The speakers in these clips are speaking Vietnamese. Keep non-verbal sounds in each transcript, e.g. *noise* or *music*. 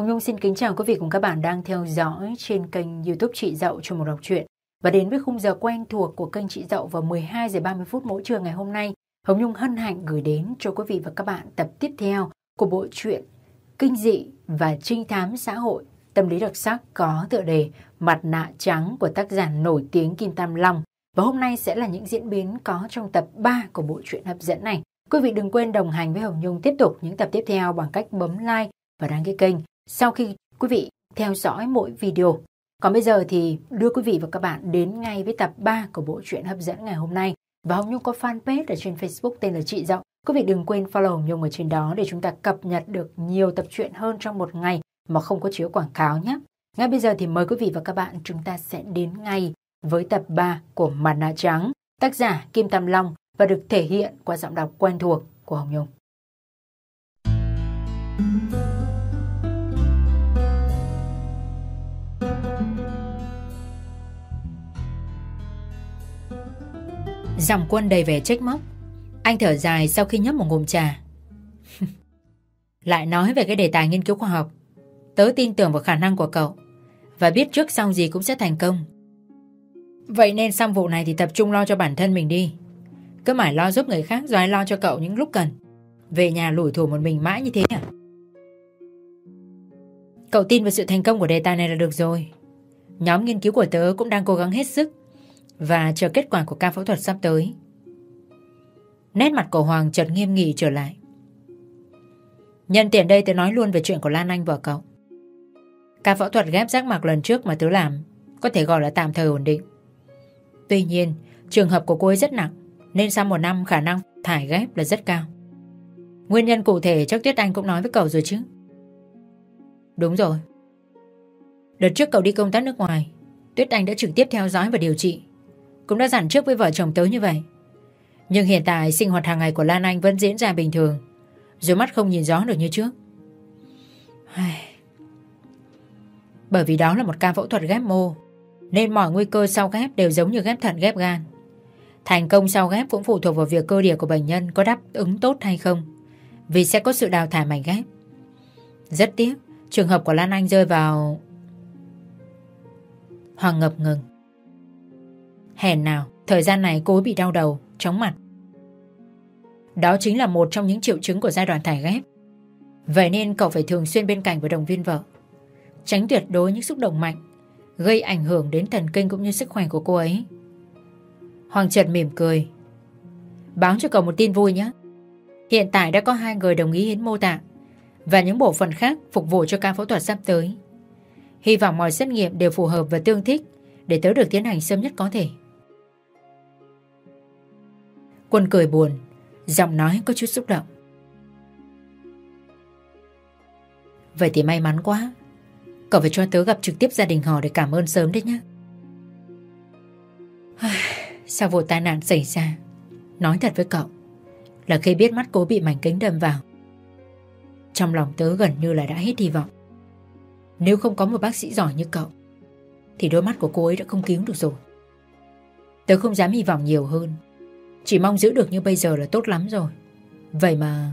Hồng Nhung xin kính chào quý vị cùng các bạn đang theo dõi trên kênh youtube Chị Dậu cho một đọc truyện. Và đến với khung giờ quen thuộc của kênh Chị Dậu vào 12 giờ 30 phút mỗi trưa ngày hôm nay, Hồng Nhung hân hạnh gửi đến cho quý vị và các bạn tập tiếp theo của bộ truyện Kinh dị và trinh thám xã hội tâm lý đặc sắc có tựa đề Mặt nạ trắng của tác giả nổi tiếng Kim Tam Long. Và hôm nay sẽ là những diễn biến có trong tập 3 của bộ truyện hấp dẫn này. Quý vị đừng quên đồng hành với Hồng Nhung tiếp tục những tập tiếp theo bằng cách bấm like và đăng ký kênh sau khi quý vị theo dõi mỗi video. Còn bây giờ thì đưa quý vị và các bạn đến ngay với tập 3 của bộ truyện hấp dẫn ngày hôm nay. Và Hồng Nhung có fanpage ở trên Facebook tên là Chị Giọng. Quý vị đừng quên follow Hồng Nhung ở trên đó để chúng ta cập nhật được nhiều tập truyện hơn trong một ngày mà không có chiếu quảng cáo nhé. Ngay bây giờ thì mời quý vị và các bạn chúng ta sẽ đến ngay với tập 3 của Mặt nạ trắng, tác giả Kim Tam Long và được thể hiện qua giọng đọc quen thuộc của Hồng Nhung. Dòng quân đầy vẻ trách móc. Anh thở dài sau khi nhấp một ngụm trà. Lại nói về cái đề tài nghiên cứu khoa học. Tớ tin tưởng vào khả năng của cậu Và biết trước sau gì cũng sẽ thành công. Vậy nên xong vụ này thì tập trung lo cho bản thân mình đi. Cứ mãi lo giúp người khác, rồi lo cho cậu những lúc cần. Về nhà lủi thủ một mình mãi như thế à? Cậu tin vào sự thành công của đề tài này là được rồi. Nhóm nghiên cứu của tớ cũng đang cố gắng hết sức. Và chờ kết quả của ca phẫu thuật sắp tới. Nét mặt của Hoàng chợt nghiêm nghị trở lại. Nhân tiện đây tớ nói luôn về chuyện của Lan Anh vợ cậu. Ca phẫu thuật ghép rác mạc lần trước mà tớ làm, Có thể gọi là tạm thời ổn định. Tuy nhiên, Trường hợp của cô ấy rất nặng, Nên sau một năm khả năng thải ghép là rất cao. Nguyên nhân cụ thể chắc Tuyết Anh cũng nói với cậu rồi chứ. Đúng rồi. Đợt trước cậu đi công tác nước ngoài, Tuyết Anh đã trực tiếp theo dõi và điều trị. Cũng đã dặn trước với vợ chồng tớ như vậy. Nhưng hiện tại sinh hoạt hàng ngày của Lan Anh vẫn diễn ra bình thường. Rồi mắt không nhìn rõ được như trước. Bởi vì đó là một ca phẫu thuật ghép mô, Nên mọi nguy cơ sau ghép đều giống như ghép thận, ghép gan. Thành công sau ghép cũng phụ thuộc vào việc cơ địa của bệnh nhân có đáp ứng tốt hay không, Vì sẽ có sự đào thải mảnh ghép. Rất tiếc, Trường hợp của Lan Anh rơi vào Hoàng ngập ngừng. Hèn nào, Thời gian này cô ấy bị đau đầu, Chóng mặt Đó chính là một trong những triệu chứng của giai đoạn thải ghép Vậy nên cậu phải thường xuyên bên cạnh và động viên vợ, Tránh tuyệt đối những xúc động mạnh, Gây ảnh hưởng đến thần kinh cũng như sức khỏe của cô ấy Hoàng Trật mỉm cười, Báo cho cậu một tin vui nhé Hiện tại đã có hai người đồng ý hiến mô tạng và những bộ phận khác phục vụ cho ca phẫu thuật sắp tới. Hy vọng mọi xét nghiệm đều phù hợp và tương thích để tới được tiến hành sớm nhất có thể. Quân cười buồn, giọng nói có chút xúc động. Vậy thì may mắn quá. Cậu phải cho tớ gặp trực tiếp gia đình họ để cảm ơn sớm đấy nhé. Sau vụ tai nạn xảy ra, nói thật với cậu, là khi biết mắt cố bị mảnh kính đâm vào, trong lòng tớ gần như là đã hết hy vọng Nếu không có một bác sĩ giỏi như cậu Thì đôi mắt của cô ấy đã không cứu được rồi Tớ không dám hy vọng nhiều hơn chỉ mong giữ được như bây giờ là tốt lắm rồi. Vậy mà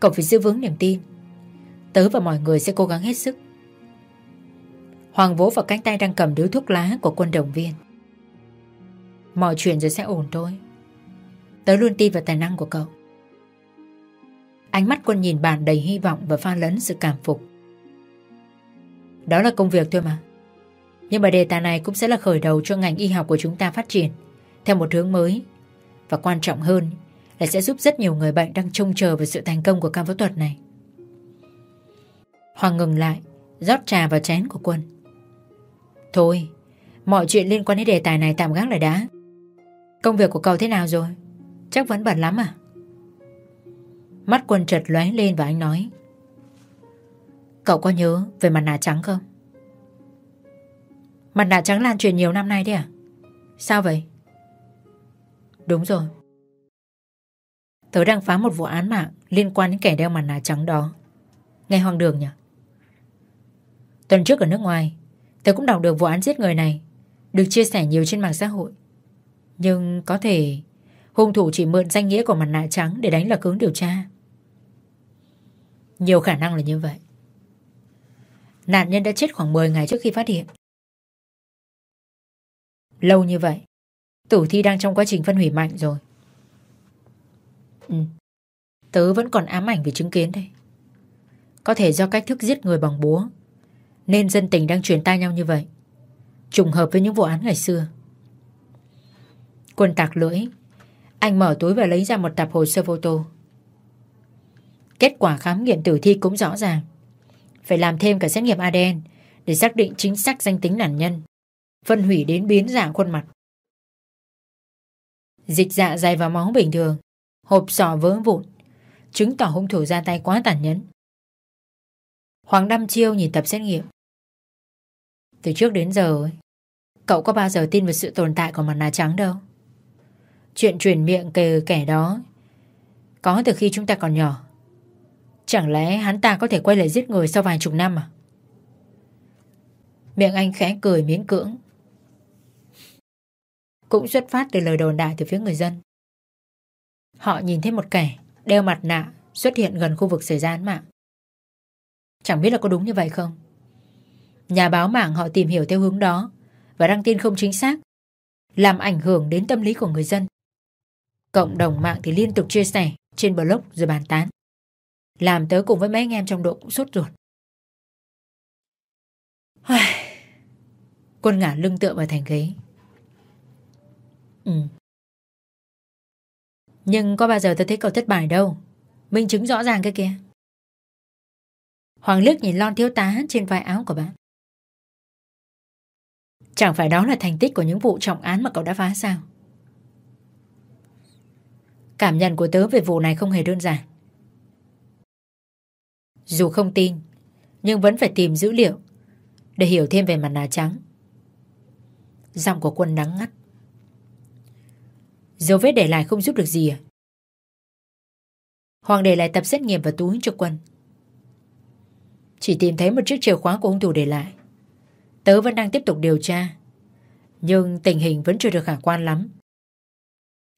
Cậu phải giữ vững niềm tin. Tớ và mọi người sẽ cố gắng hết sức. Hoàng vỗ vào cánh tay đang cầm điếu thuốc lá của quân đồng viên. Mọi chuyện rồi sẽ ổn thôi. Tớ luôn tin vào tài năng của cậu. Ánh mắt quân nhìn bạn đầy hy vọng và pha lẫn sự cảm phục. Đó là công việc thôi mà. Nhưng mà đề tài này cũng sẽ là khởi đầu cho ngành y học của chúng ta phát triển theo một hướng mới. Và quan trọng hơn là sẽ giúp rất nhiều người bệnh đang trông chờ vào sự thành công của ca phẫu thuật này. Hoàng ngừng lại, rót trà vào chén của quân. Thôi, mọi chuyện liên quan đến đề tài này tạm gác lại đã. Công việc của cậu thế nào rồi? Chắc vẫn bận lắm à? Mắt quân chợt lóe lên và anh nói Cậu có nhớ về mặt nạ trắng không? Mặt nạ trắng lan truyền nhiều năm nay đấy à? Sao vậy? Đúng rồi. Tớ đang phá một vụ án mạng liên quan đến kẻ đeo mặt nạ trắng đó. Nghe hoang đường nhỉ? Tuần trước ở nước ngoài Tớ cũng đọc được vụ án giết người này Được chia sẻ nhiều trên mạng xã hội. Nhưng có thể Hung thủ chỉ mượn danh nghĩa của mặt nạ trắng Để đánh lạc hướng điều tra. Nhiều khả năng là như vậy. Nạn nhân đã chết khoảng 10 ngày trước khi phát hiện. Lâu như vậy, tử thi đang trong quá trình phân hủy mạnh rồi. Ừ, tớ vẫn còn ám ảnh về chứng kiến đây. Có thể do cách thức giết người bằng búa, nên dân tình đang truyền tai nhau như vậy. Trùng hợp với những vụ án ngày xưa. Quân tạc lưỡi, anh mở túi và lấy ra một tập hồ sơ vô tô Kết quả khám nghiệm tử thi cũng rõ ràng. Phải làm thêm cả xét nghiệm ADN để xác định chính xác danh tính nạn nhân, phân hủy đến biến dạng khuôn mặt. Dịch dạ dày vào máu bình thường, hộp sọ vỡ vụn, chứng tỏ hung thủ ra tay quá tàn nhẫn. Hoàng Đăm Chiêu nhìn tập xét nghiệm. Từ trước đến giờ, cậu có bao giờ tin vào sự tồn tại của mặt nạ trắng đâu. Chuyện truyền miệng kề kẻ đó có từ khi chúng ta còn nhỏ. Chẳng lẽ hắn ta có thể quay lại giết người sau vài chục năm à? Miệng anh khẽ cười miễn cưỡng. Cũng xuất phát từ lời đồn đại từ phía người dân. Họ nhìn thấy một kẻ đeo mặt nạ xuất hiện gần khu vực xảy ra án mạng. Chẳng biết là có đúng như vậy không? Nhà báo mạng họ tìm hiểu theo hướng đó và đăng tin không chính xác, làm ảnh hưởng đến tâm lý của người dân. Cộng đồng mạng thì liên tục chia sẻ trên blog rồi bàn tán. Làm tớ cùng với mấy anh em trong đội cũng sốt ruột. Quân ngả lưng tựa vào thành ghế. Ừ. Nhưng có bao giờ tôi thấy cậu thất bại đâu. Minh chứng rõ ràng cái kia. Hoàng liếc nhìn lon thiếu tá trên vai áo của bạn. Chẳng phải đó là thành tích của những vụ trọng án mà cậu đã phá sao? Cảm nhận của tớ về vụ này không hề đơn giản. Dù không tin, nhưng vẫn phải tìm dữ liệu để hiểu thêm về mặt nạ trắng. Giọng của quân đắng ngắt. Dấu vết để lại không giúp được gì à? Hoàng để lại tập xét nghiệm và túi cho quân. Chỉ tìm thấy một chiếc chìa khóa của hung thủ để lại. Tớ vẫn đang tiếp tục điều tra. Nhưng tình hình vẫn chưa được khả quan lắm.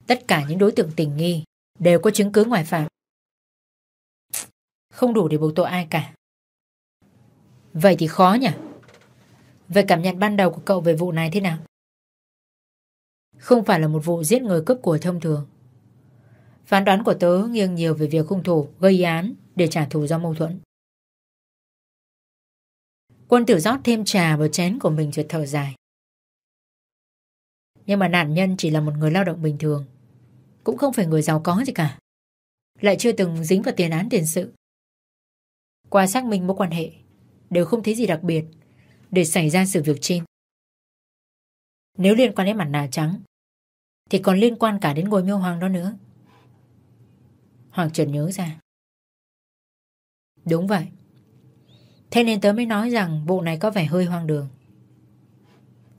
Tất cả những đối tượng tình nghi đều có chứng cứ ngoại phạm. Không đủ để buộc tội ai cả. Vậy thì khó nhỉ? Vậy cảm nhận ban đầu của cậu về vụ này thế nào? Không phải là một vụ giết người cướp của thông thường. Phán đoán của tớ nghiêng nhiều về việc hung thủ gây án để trả thù do mâu thuẫn. Quân tử rót thêm trà vào chén của mình rồi thở dài. Nhưng mà nạn nhân chỉ là một người lao động bình thường cũng không phải người giàu có gì cả. Lại chưa từng dính vào tiền án tiền sự. Qua xác minh mối quan hệ, đều không thấy gì đặc biệt để xảy ra sự việc trên. Nếu liên quan đến mặt nạ trắng, thì còn liên quan cả đến ngôi miêu hoàng đó nữa. Hoàng Trần nhớ ra. Đúng vậy. Thế nên tớ mới nói rằng bộ này có vẻ hơi hoang đường.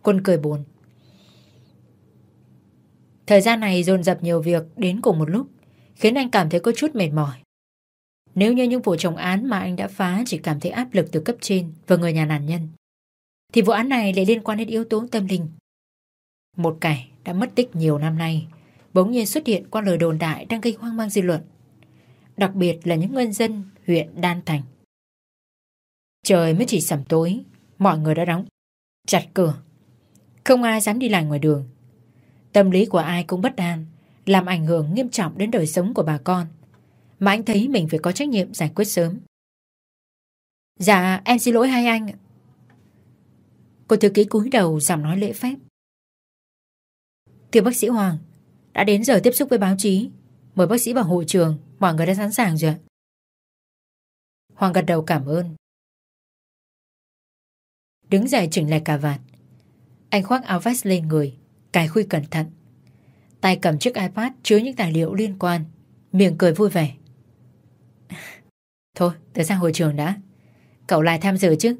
Quân cười buồn. Thời gian này dồn dập nhiều việc đến cùng một lúc, khiến anh cảm thấy có chút mệt mỏi. Nếu như những vụ trọng án mà anh đã phá chỉ cảm thấy áp lực từ cấp trên và người nhà nạn nhân, thì vụ án này lại liên quan đến yếu tố tâm linh. Một kẻ đã mất tích nhiều năm nay, bỗng nhiên xuất hiện qua lời đồn đại đang gây hoang mang dư luận. Đặc biệt là những ngân dân huyện Đan Thành. Trời mới chỉ sẩm tối, mọi người đã đóng, chặt cửa. Không ai dám đi lại ngoài đường Tâm lý của ai cũng bất an, làm ảnh hưởng nghiêm trọng đến đời sống của bà con. Mà anh thấy mình phải có trách nhiệm giải quyết sớm. Dạ, em xin lỗi hai anh. Cô thư ký cúi đầu giọng nói lễ phép. Thưa bác sĩ Hoàng, đã đến giờ tiếp xúc với báo chí. Mời bác sĩ vào hội trường, mọi người đã sẵn sàng rồi Hoàng gật đầu cảm ơn. Đứng dậy chỉnh lại cà vạt. Anh khoác áo vest lên người, Cài khuy cẩn thận. Tay cầm chiếc iPad chứa những tài liệu liên quan Miệng cười vui vẻ. Thôi tớ sang hội trường đã. Cậu lại tham dự chứ.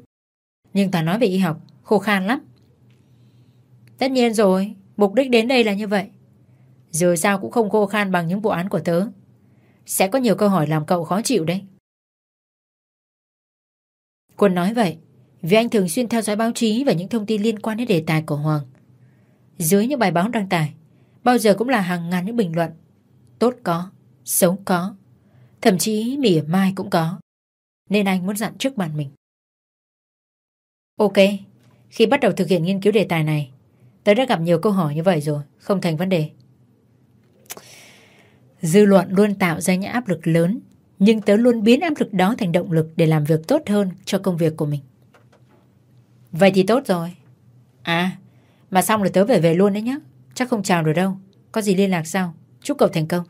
Nhưng ta nói về y học Khô khan lắm. Tất nhiên rồi. Mục đích đến đây là như vậy. Dù sao cũng không khô khan bằng những vụ án của tớ. Sẽ có nhiều câu hỏi làm cậu khó chịu đấy. Quân nói vậy Vì anh thường xuyên theo dõi báo chí Và những thông tin liên quan đến đề tài của Hoàng. Dưới những bài báo đăng tải Bao giờ cũng là hàng ngàn những bình luận. Tốt có, xấu có Thậm chí mỉa mai cũng có. Nên anh muốn dặn trước bạn mình. Ok, khi bắt đầu thực hiện nghiên cứu đề tài này, tớ đã gặp nhiều câu hỏi như vậy rồi, không thành vấn đề. Dư luận luôn tạo ra những áp lực lớn, nhưng tớ luôn biến áp lực đó thành động lực để làm việc tốt hơn cho công việc của mình. Vậy thì tốt rồi. À, mà xong rồi tớ về về luôn đấy nhá. Chắc không chào được đâu. Có gì liên lạc sau. Chúc cậu thành công.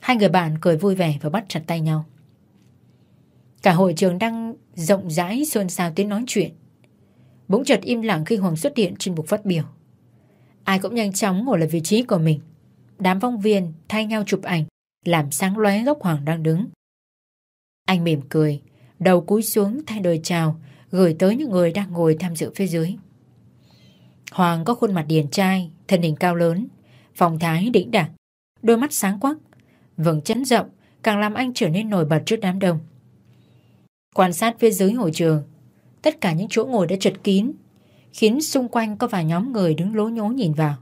Hai người bạn cười vui vẻ và bắt chặt tay nhau. Cả hội trường đang rộng rãi xôn xao tiếng nói chuyện. Bỗng chợt im lặng khi Hoàng xuất hiện trên bục phát biểu. Ai cũng nhanh chóng ngồi lại vị trí của mình. Đám phóng viên thay nhau chụp ảnh, làm sáng lóe góc Hoàng đang đứng. Anh mỉm cười, đầu cúi xuống thay đời chào, gửi tới những người đang ngồi tham dự phía dưới. Hoàng có khuôn mặt điển trai, thân hình cao lớn, phong thái đĩnh đạc, đôi mắt sáng quắc, vầng chấn rộng càng làm anh trở nên nổi bật trước đám đông. Quan sát phía dưới hội trường, tất cả những chỗ ngồi đã chật kín, khiến xung quanh có vài nhóm người đứng lố nhố nhìn vào.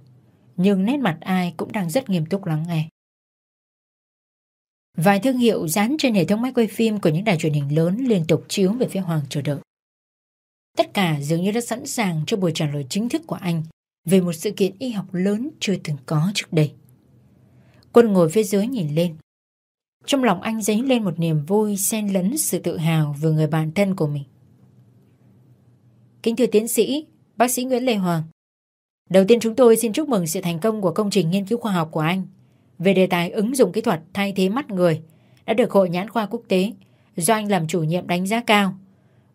Nhưng nét mặt ai cũng đang rất nghiêm túc lắng nghe. Vài thương hiệu dán trên hệ thống máy quay phim của những đài truyền hình lớn liên tục chiếu về phía Hoàng chờ đợi. Tất cả dường như đã sẵn sàng cho buổi trả lời chính thức của anh về một sự kiện y học lớn chưa từng có trước đây. Quân ngồi phía dưới nhìn lên. Trong lòng anh dấy lên một niềm vui xen lẫn sự tự hào về người bạn thân của mình. Kính thưa tiến sĩ, bác sĩ Nguyễn Lê Hoàng. Đầu tiên chúng tôi xin chúc mừng sự thành công của công trình nghiên cứu khoa học của anh về đề tài ứng dụng kỹ thuật thay thế mắt người đã được Hội Nhãn khoa Quốc tế do anh làm chủ nhiệm đánh giá cao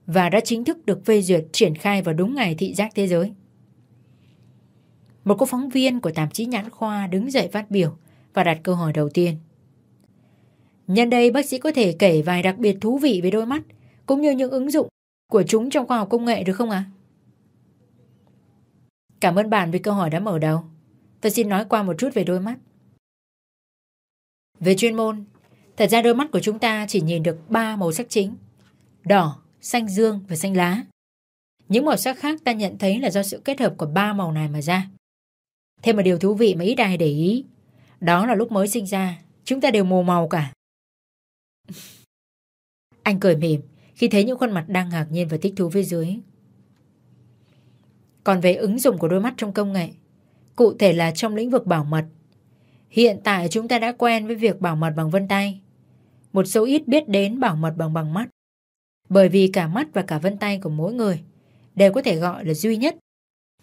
và đã chính thức được phê duyệt triển khai vào đúng ngày thị giác thế giới. Một cô phóng viên của tạp chí Nhãn khoa đứng dậy phát biểu và đặt câu hỏi đầu tiên. Nhân đây bác sĩ có thể kể vài đặc biệt thú vị về đôi mắt cũng như những ứng dụng của chúng trong khoa học công nghệ được không ạ? Cảm ơn bạn vì câu hỏi đã mở đầu. Tôi xin nói qua một chút về đôi mắt. Về chuyên môn, thật ra đôi mắt của chúng ta chỉ nhìn được ba màu sắc chính. Đỏ, xanh dương và xanh lá. Những màu sắc khác ta nhận thấy là do sự kết hợp của ba màu này mà ra. Thêm một điều thú vị mà ít ai để ý, đó là lúc mới sinh ra, chúng ta đều mù màu cả. *laughs* Anh cười mỉm khi thấy những khuôn mặt đang ngạc nhiên và thích thú phía dưới. Còn về ứng dụng của đôi mắt trong công nghệ, cụ thể là trong lĩnh vực bảo mật, hiện tại chúng ta đã quen với việc bảo mật bằng vân tay. Một số ít biết đến bảo mật bằng bằng mắt. Bởi vì cả mắt và cả vân tay của mỗi người đều có thể gọi là duy nhất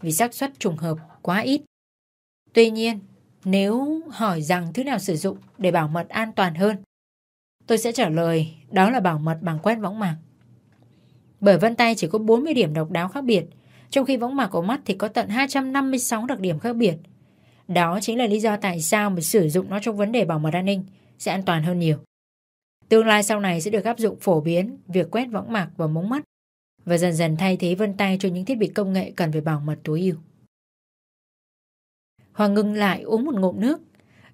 vì xác suất trùng hợp quá ít. Tuy nhiên, nếu hỏi rằng thứ nào sử dụng để bảo mật an toàn hơn, tôi sẽ trả lời đó là bảo mật bằng quét võng mạc. Bởi vân tay chỉ có 40 điểm độc đáo khác biệt, trong khi võng mạc của mắt thì có tận 256 đặc điểm khác biệt. Đó chính là lý do tại sao mà sử dụng nó trong vấn đề bảo mật an ninh sẽ an toàn hơn nhiều. Tương lai sau này sẽ được áp dụng phổ biến việc quét võng mạc và mống mắt và dần dần thay thế vân tay cho những thiết bị công nghệ cần phải bảo mật tối ưu. Hoàng ngừng lại uống một ngụm nước,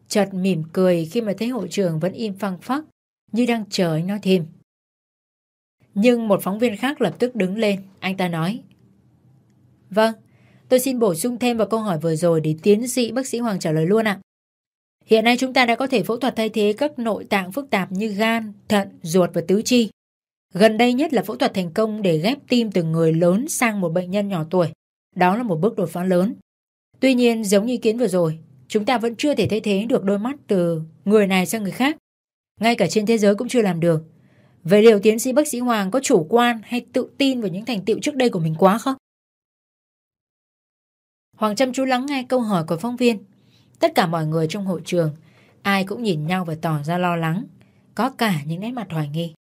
chợt mỉm cười khi mà thấy hội trường vẫn im phăng phắc như đang chờ anh nói thêm. Nhưng một phóng viên khác lập tức đứng lên, anh ta nói. Vâng, tôi xin bổ sung thêm vào câu hỏi vừa rồi để tiến sĩ bác sĩ Hoàng trả lời luôn ạ. Hiện nay chúng ta đã có thể phẫu thuật thay thế các nội tạng phức tạp như gan, thận, ruột và tứ chi. Gần đây nhất là phẫu thuật thành công để ghép tim từ người lớn sang một bệnh nhân nhỏ tuổi. Đó là một bước đột phá lớn. Tuy nhiên, giống như ý kiến vừa rồi, chúng ta vẫn chưa thể thay thế được đôi mắt từ người này sang người khác. Ngay cả trên thế giới cũng chưa làm được. Vậy liệu tiến sĩ bác sĩ Hoàng có chủ quan hay tự tin vào những thành tựu trước đây của mình quá không? Hoàng chăm chú lắng nghe câu hỏi của phóng viên. Tất cả mọi người trong hội trường, ai cũng nhìn nhau và tỏ ra lo lắng, có cả những nét mặt hoài nghi.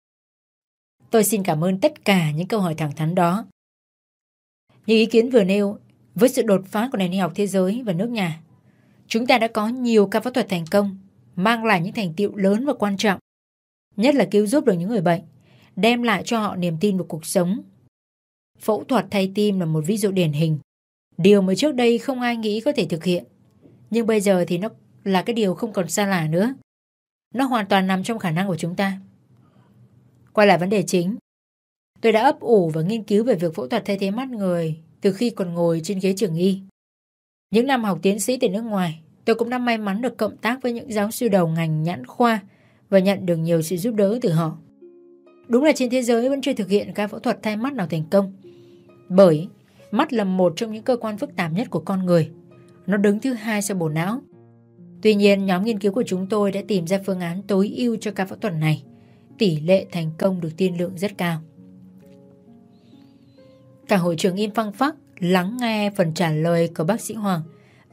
Tôi xin cảm ơn tất cả những câu hỏi thẳng thắn đó. Như ý kiến vừa nêu, với sự đột phá của nền y học thế giới và nước nhà, chúng ta đã có nhiều ca phẫu thuật thành công, mang lại những thành tiệu lớn và quan trọng, nhất là cứu giúp được những người bệnh, đem lại cho họ niềm tin vào cuộc sống. Phẫu thuật thay tim là một ví dụ điển hình, điều mà trước đây không ai nghĩ có thể thực hiện. Nhưng bây giờ thì nó là cái điều không còn xa lạ nữa. Nó hoàn toàn nằm trong khả năng của chúng ta. Quay lại vấn đề chính. Tôi đã ấp ủ và nghiên cứu về việc phẫu thuật thay thế mắt người từ khi còn ngồi trên ghế trường y. Những năm học tiến sĩ từ nước ngoài, tôi cũng đã may mắn được cộng tác với những giáo sư đầu ngành nhãn khoa và nhận được nhiều sự giúp đỡ từ họ. Đúng là trên thế giới vẫn chưa thực hiện ca phẫu thuật thay mắt nào thành công. Bởi mắt là một trong những cơ quan phức tạp nhất của con người. Nó đứng thứ hai sau bộ não. Tuy nhiên, nhóm nghiên cứu của chúng tôi đã tìm ra phương án tối ưu cho ca phẫu thuật này. Tỷ lệ thành công được tiên lượng rất cao. Cả hội trường im phăng phắc lắng nghe phần trả lời của bác sĩ Hoàng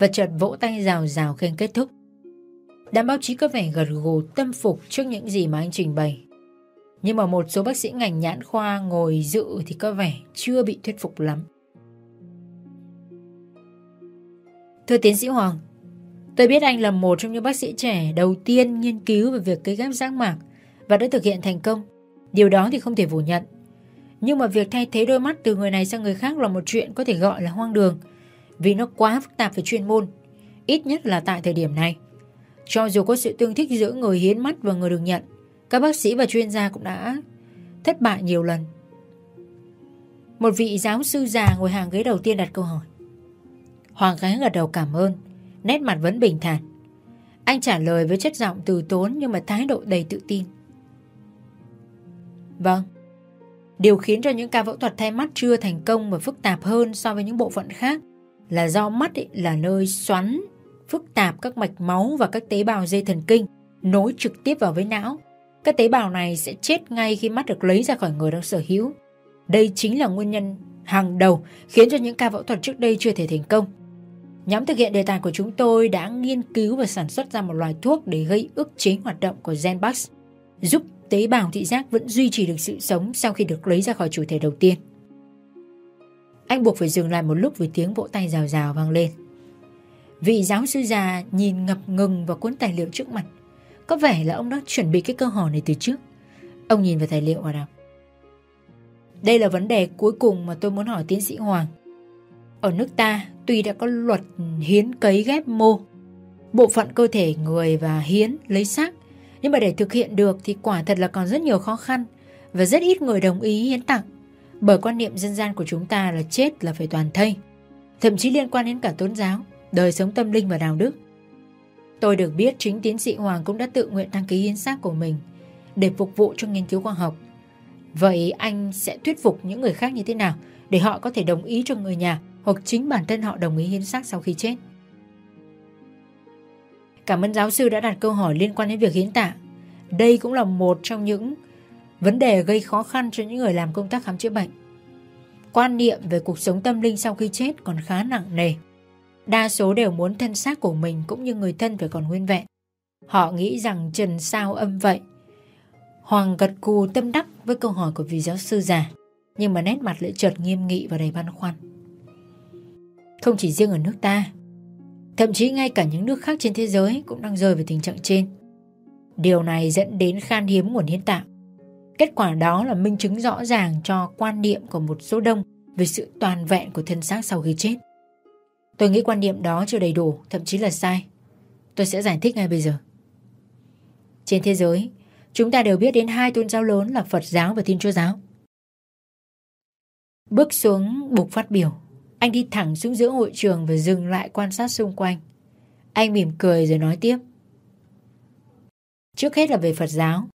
và chợt vỗ tay rào rào khen kết thúc. Đám báo chí có vẻ gật gù tâm phục trước những gì mà anh trình bày. Nhưng mà một số bác sĩ ngành nhãn khoa ngồi dự thì có vẻ chưa bị thuyết phục lắm. Thưa tiến sĩ Hoàng, tôi biết anh là một trong những bác sĩ trẻ đầu tiên nghiên cứu về việc cấy ghép giác mạc và đã thực hiện thành công. Điều đó thì không thể phủ nhận. Nhưng mà việc thay thế đôi mắt từ người này sang người khác là một chuyện có thể gọi là hoang đường vì nó quá phức tạp về chuyên môn, ít nhất là tại thời điểm này. Cho dù có sự tương thích giữa người hiến mắt và người được nhận, các bác sĩ và chuyên gia cũng đã thất bại nhiều lần. Một vị giáo sư già ngồi hàng ghế đầu tiên đặt câu hỏi. Hoàng Khánh gật đầu cảm ơn, nét mặt vẫn bình thản. Anh trả lời với chất giọng từ tốn nhưng mà thái độ đầy tự tin. Vâng, điều khiến cho những ca phẫu thuật thay mắt chưa thành công và phức tạp hơn so với những bộ phận khác là do mắt ấy là nơi xoắn phức tạp các mạch máu và các tế bào dây thần kinh nối trực tiếp vào với não. Các tế bào này sẽ chết ngay khi mắt được lấy ra khỏi người đang sở hữu. Đây chính là nguyên nhân hàng đầu khiến cho những ca phẫu thuật trước đây chưa thể thành công. Nhóm thực hiện đề tài của chúng tôi đã nghiên cứu và sản xuất ra một loại thuốc để gây ức chế hoạt động của Genbax, giúp tế bào thị giác vẫn duy trì được sự sống sau khi được lấy ra khỏi chủ thể đầu tiên. Anh buộc phải dừng lại một lúc vì tiếng vỗ tay rào rào vang lên. Vị giáo sư già nhìn ngập ngừng vào cuốn tài liệu trước mặt. Có vẻ là ông đã chuẩn bị cái câu hỏi này từ trước. Ông nhìn vào tài liệu và đọc. Đây là vấn đề cuối cùng mà tôi muốn hỏi tiến sĩ Hoàng. Ở nước ta, tuy đã có luật hiến cấy ghép mô, bộ phận cơ thể người và hiến lấy xác, nhưng mà để thực hiện được thì quả thật là còn rất nhiều khó khăn và rất ít người đồng ý hiến tặng. Bởi quan niệm dân gian của chúng ta là chết là phải toàn thây, thậm chí liên quan đến cả tôn giáo, đời sống tâm linh và đạo đức. Tôi được biết chính tiến sĩ Hoàng cũng đã tự nguyện đăng ký hiến xác của mình để phục vụ cho nghiên cứu khoa học. Vậy anh sẽ thuyết phục những người khác như thế nào để họ có thể đồng ý cho người nhà hoặc chính bản thân họ đồng ý hiến xác sau khi chết? Cảm ơn giáo sư đã đặt câu hỏi liên quan đến việc hiến tạng. Đây cũng là một trong những vấn đề gây khó khăn cho những người làm công tác khám chữa bệnh. Quan niệm về cuộc sống tâm linh sau khi chết còn khá nặng nề. Đa số đều muốn thân xác của mình cũng như người thân phải còn nguyên vẹn. Họ nghĩ rằng trần sao âm vậy. Hoàng gật cù tâm đắc với câu hỏi của vị giáo sư già, nhưng mà nét mặt lại chợt nghiêm nghị và đầy băn khoăn. Không chỉ riêng ở nước ta, thậm chí ngay cả những nước khác trên thế giới cũng đang rơi vào tình trạng trên. Điều này dẫn đến khan hiếm nguồn hiến tạng. Kết quả đó là minh chứng rõ ràng cho quan niệm của một số đông về sự toàn vẹn của thân xác sau khi chết. Tôi nghĩ quan niệm đó chưa đầy đủ, thậm chí là sai. Tôi sẽ giải thích ngay bây giờ. Trên thế giới, chúng ta đều biết đến hai tôn giáo lớn là Phật giáo và Thiên Chúa giáo. Bước xuống bục phát biểu, anh đi thẳng xuống giữa hội trường và dừng lại quan sát xung quanh. Anh mỉm cười rồi nói tiếp. Trước hết là về Phật giáo.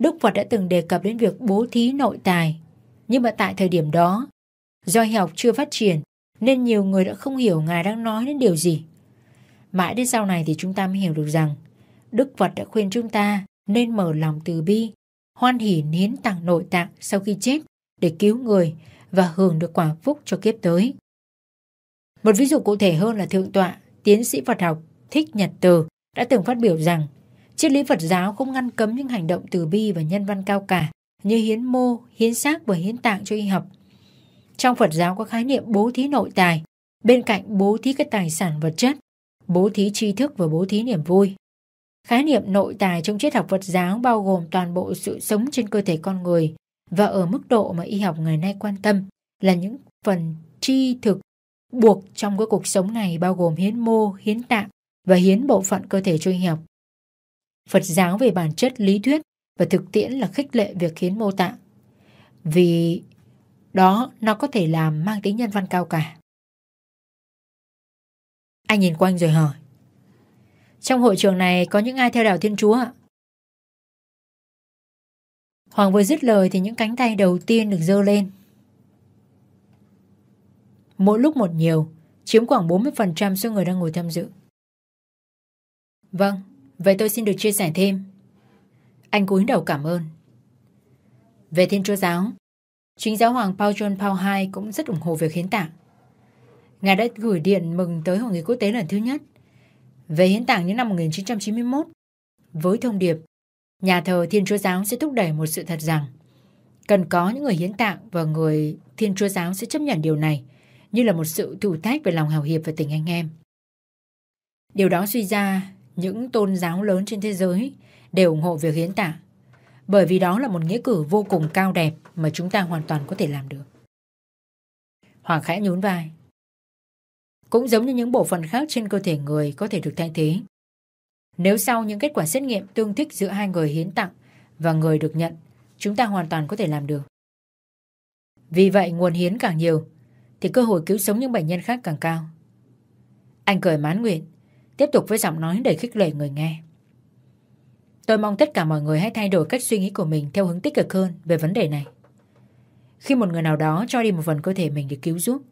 Đức Phật đã từng đề cập đến việc bố thí nội tài, nhưng mà tại thời điểm đó, do y học chưa phát triển nên nhiều người đã không hiểu Ngài đang nói đến điều gì. Mãi đến sau này thì chúng ta mới hiểu được rằng Đức Phật đã khuyên chúng ta nên mở lòng từ bi, hoan hỉ hiến tặng nội tạng sau khi chết để cứu người và hưởng được quả phúc cho kiếp tới. Một ví dụ cụ thể hơn là Thượng tọa, tiến sĩ Phật học Thích Nhật Từ đã từng phát biểu rằng triết lý Phật giáo không ngăn cấm những hành động từ bi và nhân văn cao cả như hiến mô, hiến xác và hiến tạng cho y học trong Phật giáo có khái niệm bố thí nội tài, bên cạnh bố thí các tài sản vật chất, bố thí tri thức và bố thí niềm vui. Khái niệm nội tài trong triết học Phật giáo bao gồm toàn bộ sự sống trên cơ thể con người và ở mức độ mà y học ngày nay quan tâm là những phần tri thực buộc trong cái cuộc sống này bao gồm hiến mô, hiến tạng và hiến bộ phận cơ thể cho y học. Phật giáo về bản chất lý thuyết và thực tiễn là khích lệ việc hiến mô tạng. Vì đó nó có thể làm mang tính nhân văn cao cả. Anh nhìn quanh rồi hỏi. Trong hội trường này có những ai theo đạo Thiên Chúa ạ? Hoàng vừa dứt lời thì những cánh tay đầu tiên được dơ lên. Mỗi lúc một nhiều, chiếm khoảng 40% số người đang ngồi tham dự. Vâng, vậy tôi xin được chia sẻ thêm. Anh cúi đầu cảm ơn. Về Thiên Chúa Giáo, chính giáo hoàng Paul John Paul II cũng rất ủng hộ việc hiến tạng. Ngài đã gửi điện mừng tới Hội nghị quốc tế lần thứ nhất về hiến tạng những năm 1991 với thông điệp nhà thờ Thiên Chúa Giáo sẽ thúc đẩy một sự thật rằng cần có những người hiến tạng và người Thiên Chúa Giáo sẽ chấp nhận điều này như là một sự thử thách về lòng hào hiệp và tình anh em. Điều đó suy ra những tôn giáo lớn trên thế giới đều ủng hộ việc hiến tạng bởi vì đó là một nghĩa cử vô cùng cao đẹp mà chúng ta hoàn toàn có thể làm được. Hoàng khẽ nhún vai. Cũng giống như những bộ phận khác trên cơ thể người có thể được thay thế. Nếu sau những kết quả xét nghiệm tương thích giữa hai người hiến tặng và người được nhận, chúng ta hoàn toàn có thể làm được. Vì vậy nguồn hiến càng nhiều, thì cơ hội cứu sống những bệnh nhân khác càng cao. Anh cười mãn nguyện, tiếp tục với giọng nói đầy khích lệ người nghe. Tôi mong tất cả mọi người hãy thay đổi cách suy nghĩ của mình theo hướng tích cực hơn về vấn đề này. Khi một người nào đó cho đi một phần cơ thể mình để cứu giúp,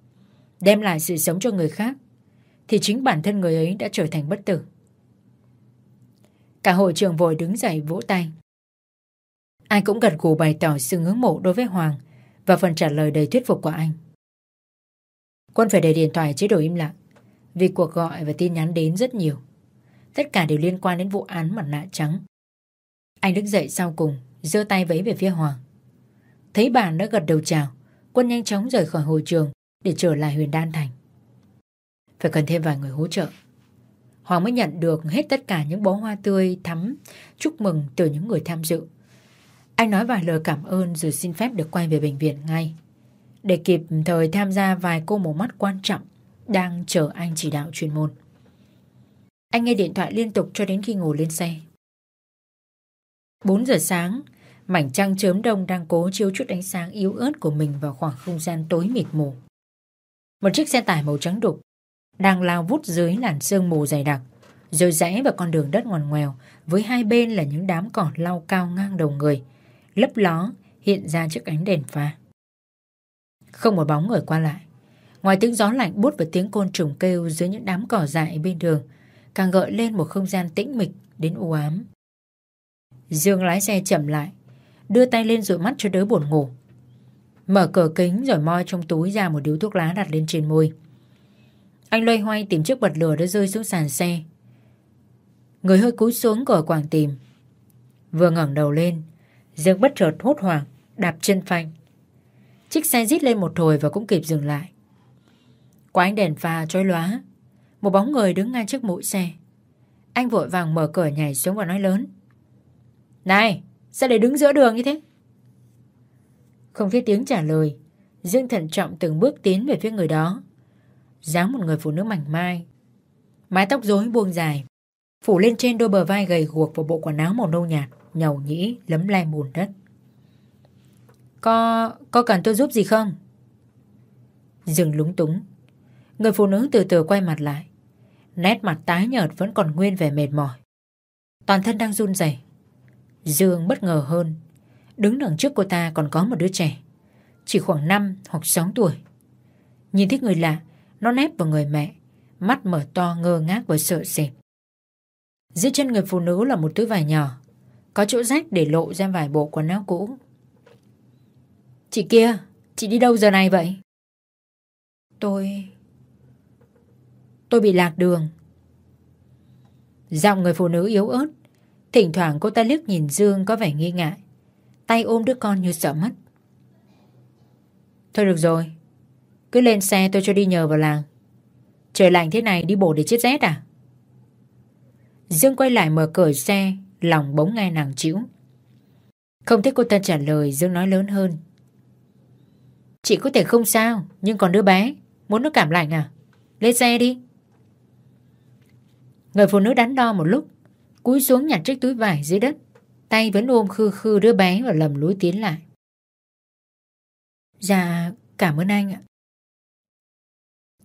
đem lại sự sống cho người khác, thì chính bản thân người ấy đã trở thành bất tử. Cả hội trường vội đứng dậy vỗ tay. Ai cũng gật gù bày tỏ sự ngưỡng mộ đối với Hoàng và phần trả lời đầy thuyết phục của anh. Quân phải để điện thoại chế độ im lặng vì cuộc gọi và tin nhắn đến rất nhiều. Tất cả đều liên quan đến vụ án mặt nạ trắng. Anh đứng dậy sau cùng, giơ tay vẫy về phía Hoàng. Thấy bạn đã gật đầu chào, quân nhanh chóng rời khỏi hội trường để trở lại huyền Đan Thành. Phải cần thêm vài người hỗ trợ. Hoàng mới nhận được hết tất cả những bó hoa tươi thắm chúc mừng từ những người tham dự. Anh nói vài lời cảm ơn rồi xin phép được quay về bệnh viện ngay. Để kịp thời tham gia vài cô mổ mắt quan trọng đang chờ anh chỉ đạo chuyên môn. Anh nghe điện thoại liên tục cho đến khi ngồi lên xe. 4 giờ sáng, mảnh trăng chớm đông đang cố chiếu chút ánh sáng yếu ớt của mình vào khoảng không gian tối mịt mù. Một chiếc xe tải màu trắng đục đang lao vút dưới làn sương mù dày đặc, rồi rẽ vào con đường đất ngoằn ngoèo với hai bên là những đám cỏ lau cao ngang đầu người, lấp ló hiện ra trước ánh đèn pha. Không một bóng người qua lại. Ngoài tiếng gió lạnh bút và tiếng côn trùng kêu dưới những đám cỏ dại bên đường, càng gợi lên một không gian tĩnh mịch đến u ám. Dương lái xe chậm lại, đưa tay lên dụi mắt cho đỡ buồn ngủ. Mở cửa kính rồi moi trong túi ra một điếu thuốc lá đặt lên trên môi. Anh loay hoay tìm chiếc bật lửa đã rơi xuống sàn xe. Người hơi cúi xuống cửa quảng tìm. Vừa ngẩng đầu lên, Dương bất chợt hốt hoảng, đạp chân phanh. Chiếc xe rít lên một hồi và cũng kịp dừng lại. Qua ánh đèn pha chói lóa, một bóng người đứng ngay trước mũi xe. Anh vội vàng mở cửa nhảy xuống và nói lớn. Này, sao để đứng giữa đường như thế? Không thấy tiếng trả lời, Dương thận trọng từng bước tiến về phía người đó dáng một người phụ nữ mảnh mai. Mái tóc rối buông dài, phủ lên trên đôi bờ vai gầy guộc và bộ quần áo màu nâu nhạt, nhầu nhĩ, lấm lem bùn đất. Có... có cần tôi giúp gì không? Dừng lúng túng. Người phụ nữ từ từ quay mặt lại. Nét mặt tái nhợt vẫn còn nguyên vẻ mệt mỏi. Toàn thân đang run rẩy. Dương bất ngờ hơn. Đứng đằng trước cô ta còn có một đứa trẻ. Chỉ khoảng 5 hoặc 6 tuổi. Nhìn thấy người lạ, nó nép vào người mẹ, mắt mở to ngơ ngác và sợ sệt. Dưới chân người phụ nữ là một túi vải nhỏ, có chỗ rách để lộ ra vài bộ quần áo cũ. Chị kia, chị đi đâu giờ này vậy? Tôi... Tôi bị lạc đường. Giọng người phụ nữ yếu ớt, thỉnh thoảng cô ta liếc nhìn Dương có vẻ nghi ngại, tay ôm đứa con như sợ mất. Thôi được rồi, cứ lên xe tôi cho đi nhờ vào làng. Trời lạnh thế này đi bộ để chết rét à? Dương quay lại mở cửa xe Lòng bỗng nghe nàng chịu. Không thấy cô ta trả lời Dương nói lớn hơn. Chị có thể không sao Nhưng còn đứa bé Muốn nó cảm lạnh à? Lên xe đi. Người phụ nữ đắn đo một lúc Cúi xuống nhặt chiếc túi vải dưới đất Tay vẫn ôm khư khư đứa bé Và lầm lối tiến lại. Dạ cảm ơn anh ạ.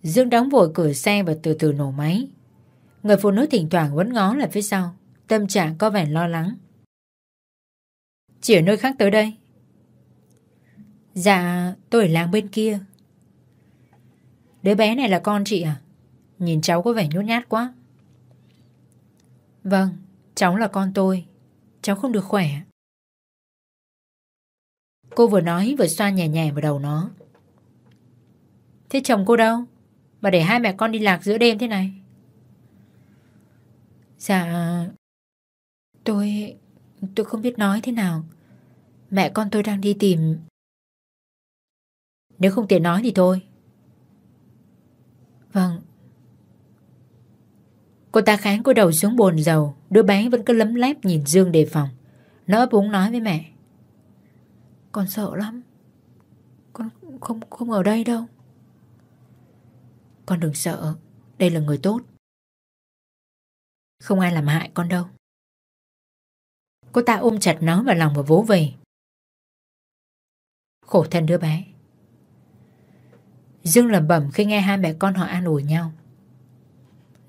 Dương đóng vội cửa xe và từ từ nổ máy. Người phụ nữ thỉnh thoảng vẫn ngó lại phía sau, tâm trạng có vẻ lo lắng. Chỉ ở nơi khác tới đây. Dạ tôi ở làng bên kia. Đứa bé này là con chị à? Nhìn cháu có vẻ nhút nhát quá. Vâng Cháu là con tôi. Cháu không được khỏe. Cô vừa nói vừa xoa nhẹ nhẹ vào đầu nó. Thế chồng cô đâu? Mà để hai mẹ con đi lạc giữa đêm thế này. Dạ Tôi Tôi không biết nói thế nào. Mẹ con tôi đang đi tìm. Nếu không tiện nói thì thôi. Vâng Cô ta kháng cô đầu xuống bồn dầu. Đứa bé vẫn cứ lấm lép nhìn Dương đề phòng. Nó ấp úng nói với mẹ. Con sợ lắm. Con không không ở đây đâu. Con đừng sợ. Đây là người tốt. Không ai làm hại con đâu. Cô ta ôm chặt nó vào lòng và vỗ về. Khổ thân đứa bé. Dương lẩm bẩm khi nghe hai mẹ con họ an ủi nhau.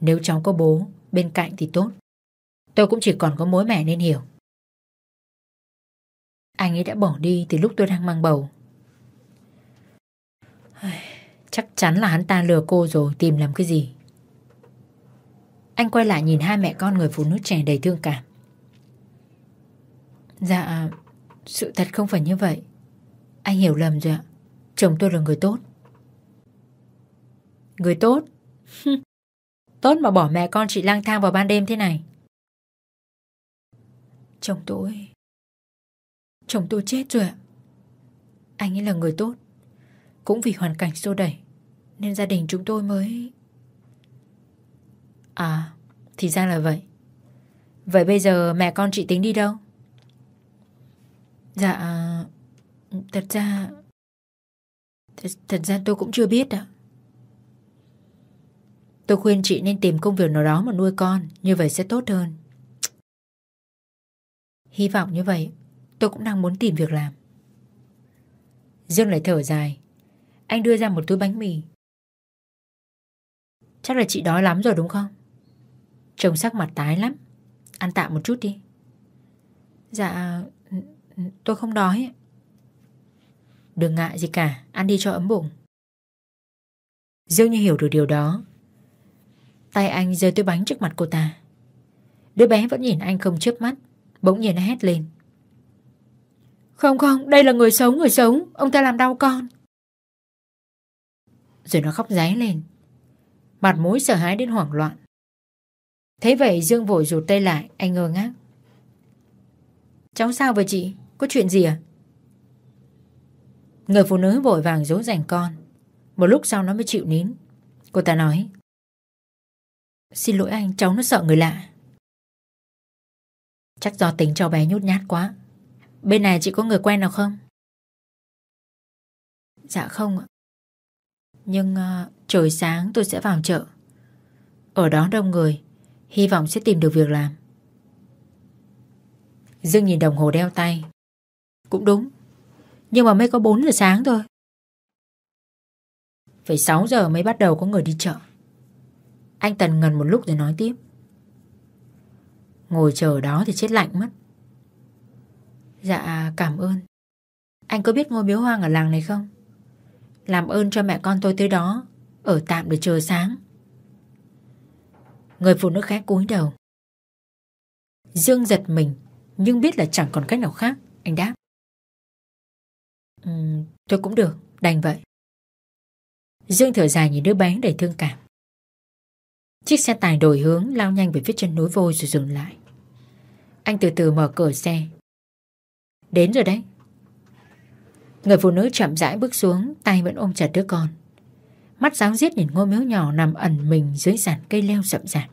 Nếu cháu có bố, bên cạnh thì tốt. Tôi cũng chỉ còn có mối mẹ nên hiểu. Anh ấy đã bỏ đi từ lúc tôi đang mang bầu. Chắc chắn là hắn ta lừa cô rồi, tìm làm cái gì? Anh quay lại nhìn hai mẹ con người phụ nữ trẻ đầy thương cảm. Dạ Sự thật không phải như vậy. Anh hiểu lầm rồi ạ. Chồng tôi là người tốt. Người tốt? *laughs* Tốt mà bỏ mẹ con chị lang thang vào ban đêm thế này. Chồng tôi Chồng tôi chết rồi ạ. Anh ấy là người tốt Cũng vì hoàn cảnh xô đẩy Nên gia đình chúng tôi mới À Thì ra là vậy. Vậy bây giờ mẹ con chị tính đi đâu? Dạ Thật ra Thật, thật ra tôi cũng chưa biết ạ. Tôi khuyên chị nên tìm công việc nào đó mà nuôi con, Như vậy sẽ tốt hơn. Hy vọng như vậy, Tôi cũng đang muốn tìm việc làm. Dương lại thở dài. Anh đưa ra một túi bánh mì. Chắc là chị đói lắm rồi đúng không? Trông sắc mặt tái lắm. Ăn tạm một chút đi. Dạ Tôi không đói Đừng ngại gì cả, Ăn đi cho ấm bụng. Dương như hiểu được điều đó. Tay anh rơi tới bánh trước mặt cô ta. Đứa bé vẫn nhìn anh không chớp mắt, Bỗng nhiên nó hét lên. Không không, Đây là người sống người sống Ông ta làm đau con. Rồi nó khóc ráy lên. Mặt mũi sợ hãi đến hoảng loạn. Thế vậy Dương vội rụt tay lại, Anh ngơ ngác. Cháu sao vậy chị? Có chuyện gì à? Người phụ nữ vội vàng dỗ dành con. Một lúc sau nó mới chịu nín. Cô ta nói Xin lỗi anh cháu nó sợ người lạ. Chắc do tính cháu bé nhút nhát quá. Bên này chị có người quen nào không? Dạ không ạ. Nhưng uh, trời sáng tôi sẽ vào chợ. Ở đó đông người Hy vọng sẽ tìm được việc làm. Dương nhìn đồng hồ đeo tay. Cũng đúng Nhưng mà mới có 4 giờ sáng thôi. Phải 6 giờ mới bắt đầu có người đi chợ. Anh Tần ngần một lúc rồi nói tiếp. Ngồi chờ đó thì chết lạnh mất. Dạ cảm ơn. Anh có biết ngôi miếu hoang ở làng này không? Làm ơn cho mẹ con tôi tới đó Ở tạm để chờ sáng. Người phụ nữ khác cúi đầu. Dương giật mình Nhưng biết là chẳng còn cách nào khác. Anh đáp. Ừ, Tôi cũng được, đành vậy. Dương thở dài nhìn đứa bé đầy thương cảm. Chiếc xe tải đổi hướng lao nhanh về phía chân núi vôi rồi dừng lại. Anh từ từ mở cửa xe. Đến rồi đấy. Người phụ nữ chậm rãi bước xuống, tay vẫn ôm chặt đứa con. Mắt giáo giết nhìn ngôi miếu nhỏ nằm ẩn mình dưới giàn cây leo rậm rạp.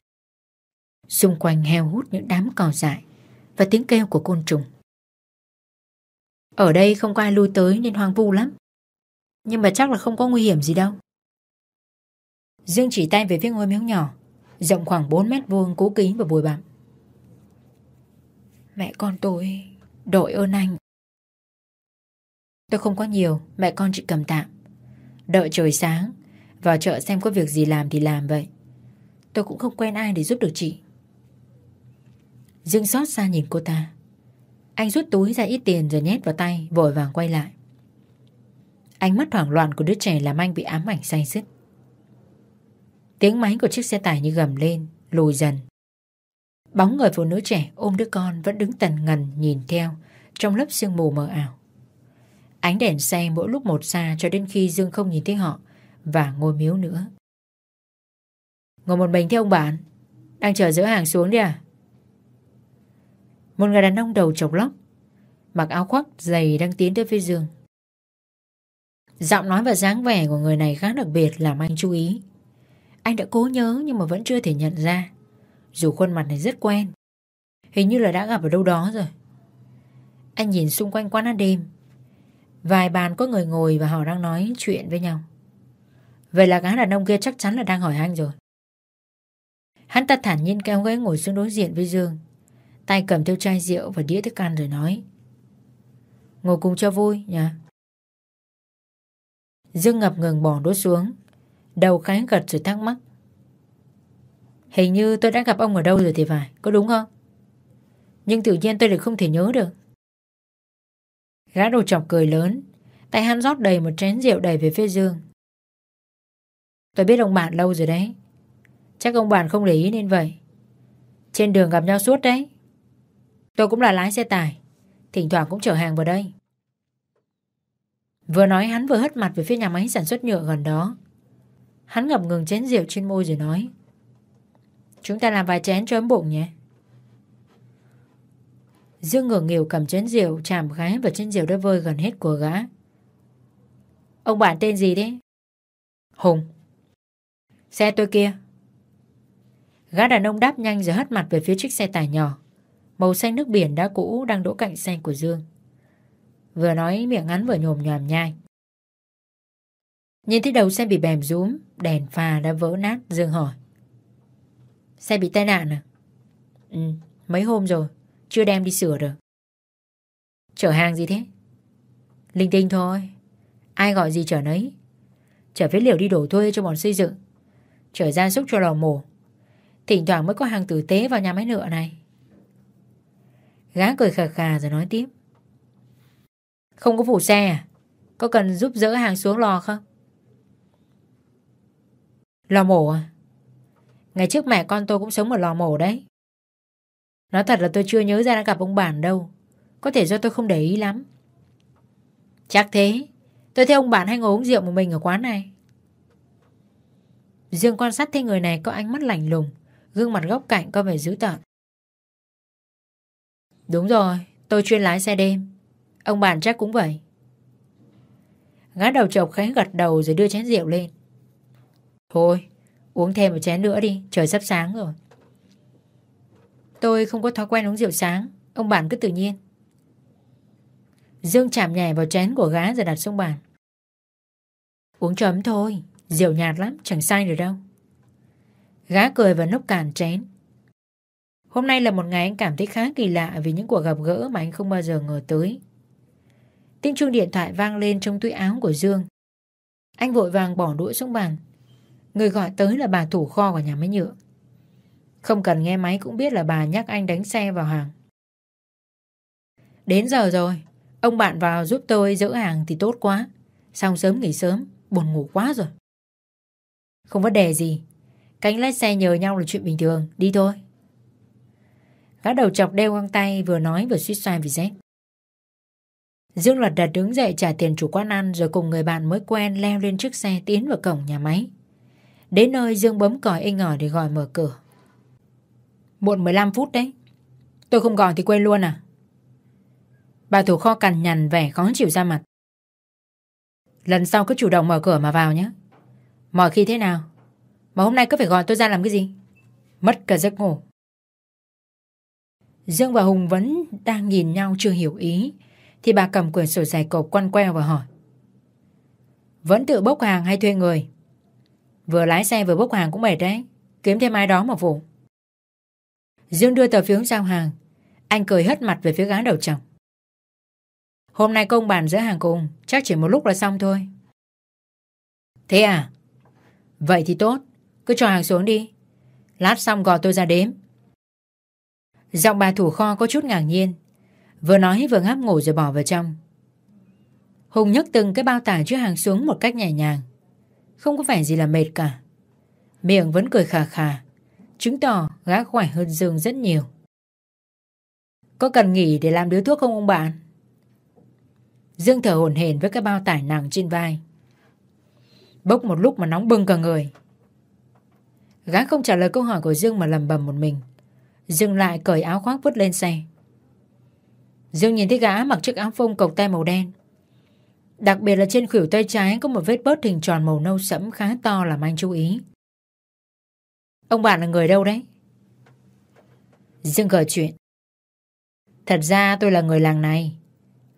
Xung quanh heo hút những đám cỏ dại và tiếng kêu của côn trùng. Ở đây không có ai lui tới nên hoang vu lắm. Nhưng mà chắc là không có nguy hiểm gì đâu. Dương chỉ tay về phía ngôi miếu nhỏ rộng khoảng 4 mét vuông cũ kỹ và bụi bặm. Mẹ con tôi đội ơn anh. Tôi không có nhiều, mẹ con chỉ cầm tạm. Đợi trời sáng, vào chợ xem có việc gì làm thì làm vậy. Tôi cũng không quen ai để giúp được chị. Dương xót xa nhìn cô ta. Anh rút túi ra ít tiền rồi nhét vào tay Vội vàng quay lại Ánh mắt hoảng loạn của đứa trẻ làm anh bị ám ảnh say dứt Tiếng máy của chiếc xe tải như gầm lên, Lùi dần. Bóng người phụ nữ trẻ ôm đứa con Vẫn đứng tần ngần nhìn theo, Trong lớp sương mù mờ ảo. Ánh đèn xe mỗi lúc một xa Cho đến khi Dương không nhìn thấy họ Và ngồi miếu nữa. Ngồi một mình theo ông bạn, Đang chờ dỡ hàng xuống đi à? Một người đàn ông đầu trọc lóc, Mặc áo khoác dày đang tiến tới phía dương. Giọng nói và dáng vẻ của người này khá đặc biệt làm anh chú ý. Anh đã cố nhớ nhưng mà vẫn chưa thể nhận ra. Dù khuôn mặt này rất quen, Hình như là đã gặp ở đâu đó rồi. Anh nhìn xung quanh quán ăn đêm. Vài bàn có người ngồi và họ đang nói chuyện với nhau. Vậy là gã đàn ông kia chắc chắn là đang hỏi anh rồi. Hắn ta thản nhiên kéo ghế ngồi xuống đối diện với Dương, Tay cầm theo chai rượu và đĩa thức ăn rồi nói. Ngồi cùng cho vui nha Dương ngập ngừng bỏ đốt xuống. Đầu khái gật rồi thắc mắc. Hình như tôi đã gặp ông ở đâu rồi thì phải, Có đúng không? Nhưng tự nhiên tôi lại không thể nhớ được. Gã đầu chọc cười lớn, Tay hắn rót đầy một chén rượu đầy về phía Dương. Tôi biết ông bạn lâu rồi đấy. Chắc ông bạn không để ý nên vậy. Trên đường gặp nhau suốt đấy. Tôi cũng là lái xe tải, Thỉnh thoảng cũng chở hàng vào đây. Vừa nói hắn vừa hất mặt về phía nhà máy sản xuất nhựa gần đó. Hắn ngập ngừng chén rượu trên môi rồi nói, Chúng ta làm vài chén cho ấm bụng nhé. Dương ngửa nghỉu cầm chén rượu, chạm gái và chén rượu đã vơi gần hết của gã. Ông bạn tên gì thế? Hùng. Xe tôi kia. Gã đàn ông đáp nhanh rồi hất mặt về phía chiếc xe tải nhỏ. Màu xanh nước biển đã cũ đang đỗ cạnh xe của Dương. Vừa nói miệng hắn vừa nhồm nhòm nhai. Nhìn thấy đầu xe bị bèm rúm Đèn pha đã vỡ nát Dương hỏi. Xe bị tai nạn à? Ừ, mấy hôm rồi Chưa đem đi sửa được. Chở hàng gì thế? Linh tinh thôi. Ai gọi gì chở nấy. Chở phế liệu đi đổ thuê cho bọn xây dựng. Chở gia súc cho lò mổ. Thỉnh thoảng mới có hàng tử tế vào nhà máy nhựa này. Gã cười khà khà rồi nói tiếp. Không có phụ xe à? Có cần giúp dỡ hàng xuống lò không? Lò mổ à? Ngày trước mẹ con tôi cũng sống ở lò mổ đấy. Nói thật là tôi chưa nhớ ra đã gặp ông bản đâu. Có thể do tôi không để ý lắm. Chắc thế. Tôi thấy ông bạn hay ngồi uống rượu một mình ở quán này. Dương quan sát thấy người này có ánh mắt lạnh lùng, Gương mặt góc cạnh có vẻ dữ tợn. Đúng rồi, Tôi chuyên lái xe đêm. Ông bạn chắc cũng vậy. Gã đầu chọc khẽ gật đầu rồi đưa chén rượu lên. Thôi, Uống thêm một chén nữa đi, Trời sắp sáng rồi. Tôi không có thói quen uống rượu sáng, Ông bạn cứ tự nhiên. Dương chạm nhẹ vào chén của gã rồi đặt xuống bàn. Uống cho ấm thôi, Rượu nhạt lắm, chẳng say được đâu. Gã cười và nốc cạn chén. Hôm nay là một ngày anh cảm thấy khá kỳ lạ Vì những cuộc gặp gỡ mà anh không bao giờ ngờ tới. Tiếng chuông điện thoại vang lên trong túi áo của Dương. Anh vội vàng bỏ đũa xuống bàn. Người gọi tới là bà thủ kho của nhà máy nhựa. Không cần nghe máy cũng biết là bà nhắc anh đánh xe vào hàng. Đến giờ rồi, Ông bạn vào giúp tôi dỡ hàng thì tốt quá. Xong sớm nghỉ sớm, Buồn ngủ quá rồi. Không vấn đề gì. Cánh lái xe nhờ nhau là chuyện bình thường, Đi thôi. Gã đầu chọc đeo găng tay vừa nói vừa suýt xoay vì rét Dương lật đật đứng dậy trả tiền chủ quán ăn Rồi cùng người bạn mới quen leo lên chiếc xe tiến vào cổng nhà máy. Đến nơi Dương bấm còi inh ỏi để gọi mở cửa. Muộn 15 phút đấy. Tôi không gọi thì quên luôn à? Bà thủ kho cằn nhằn vẻ khó chịu ra mặt. Lần sau cứ chủ động mở cửa mà vào nhé. Mọi khi thế nào? Mà hôm nay cứ phải gọi tôi ra làm cái gì? Mất cả giấc ngủ. Dương và Hùng vẫn đang nhìn nhau chưa hiểu ý, Thì bà cầm quyển sổ dài cộp quăn queo và hỏi. Vẫn tự bốc hàng hay thuê người? Vừa lái xe vừa bốc hàng cũng mệt đấy. Kiếm thêm ai đó mà phụ Dương đưa tờ phiếu giao hàng. Anh cười hất mặt về phía gái đầu chồng. Hôm nay công bàn giữa hàng cùng, Chắc chỉ một lúc là xong thôi. Thế à? Vậy thì tốt. Cứ cho hàng xuống đi. Lát xong gọi tôi ra đếm. Giọng bà thủ kho có chút ngạc nhiên. Vừa nói vừa ngáp ngủ rồi bỏ vào trong. Hùng nhấc từng cái bao tải chứa hàng xuống một cách nhẹ nhàng. Không có vẻ gì là mệt cả. Miệng vẫn cười khà khà, chứng tỏ gã khỏe hơn Dương rất nhiều. Có cần nghỉ để làm đứa thuốc không ông bạn? Dương thở hổn hển với cái bao tải nặng trên vai. Bốc một lúc mà nóng bừng cả người. Gã không trả lời câu hỏi của Dương mà lầm bầm một mình. Dương lại cởi áo khoác vứt lên xe. Dương nhìn thấy gã mặc chiếc áo phông cộc tay màu đen. Đặc biệt là trên khuỷu tay trái có một vết bớt hình tròn màu nâu sẫm khá to làm anh chú ý. Ông bạn là người đâu đấy? Dương gợi chuyện. Thật ra tôi là người làng này.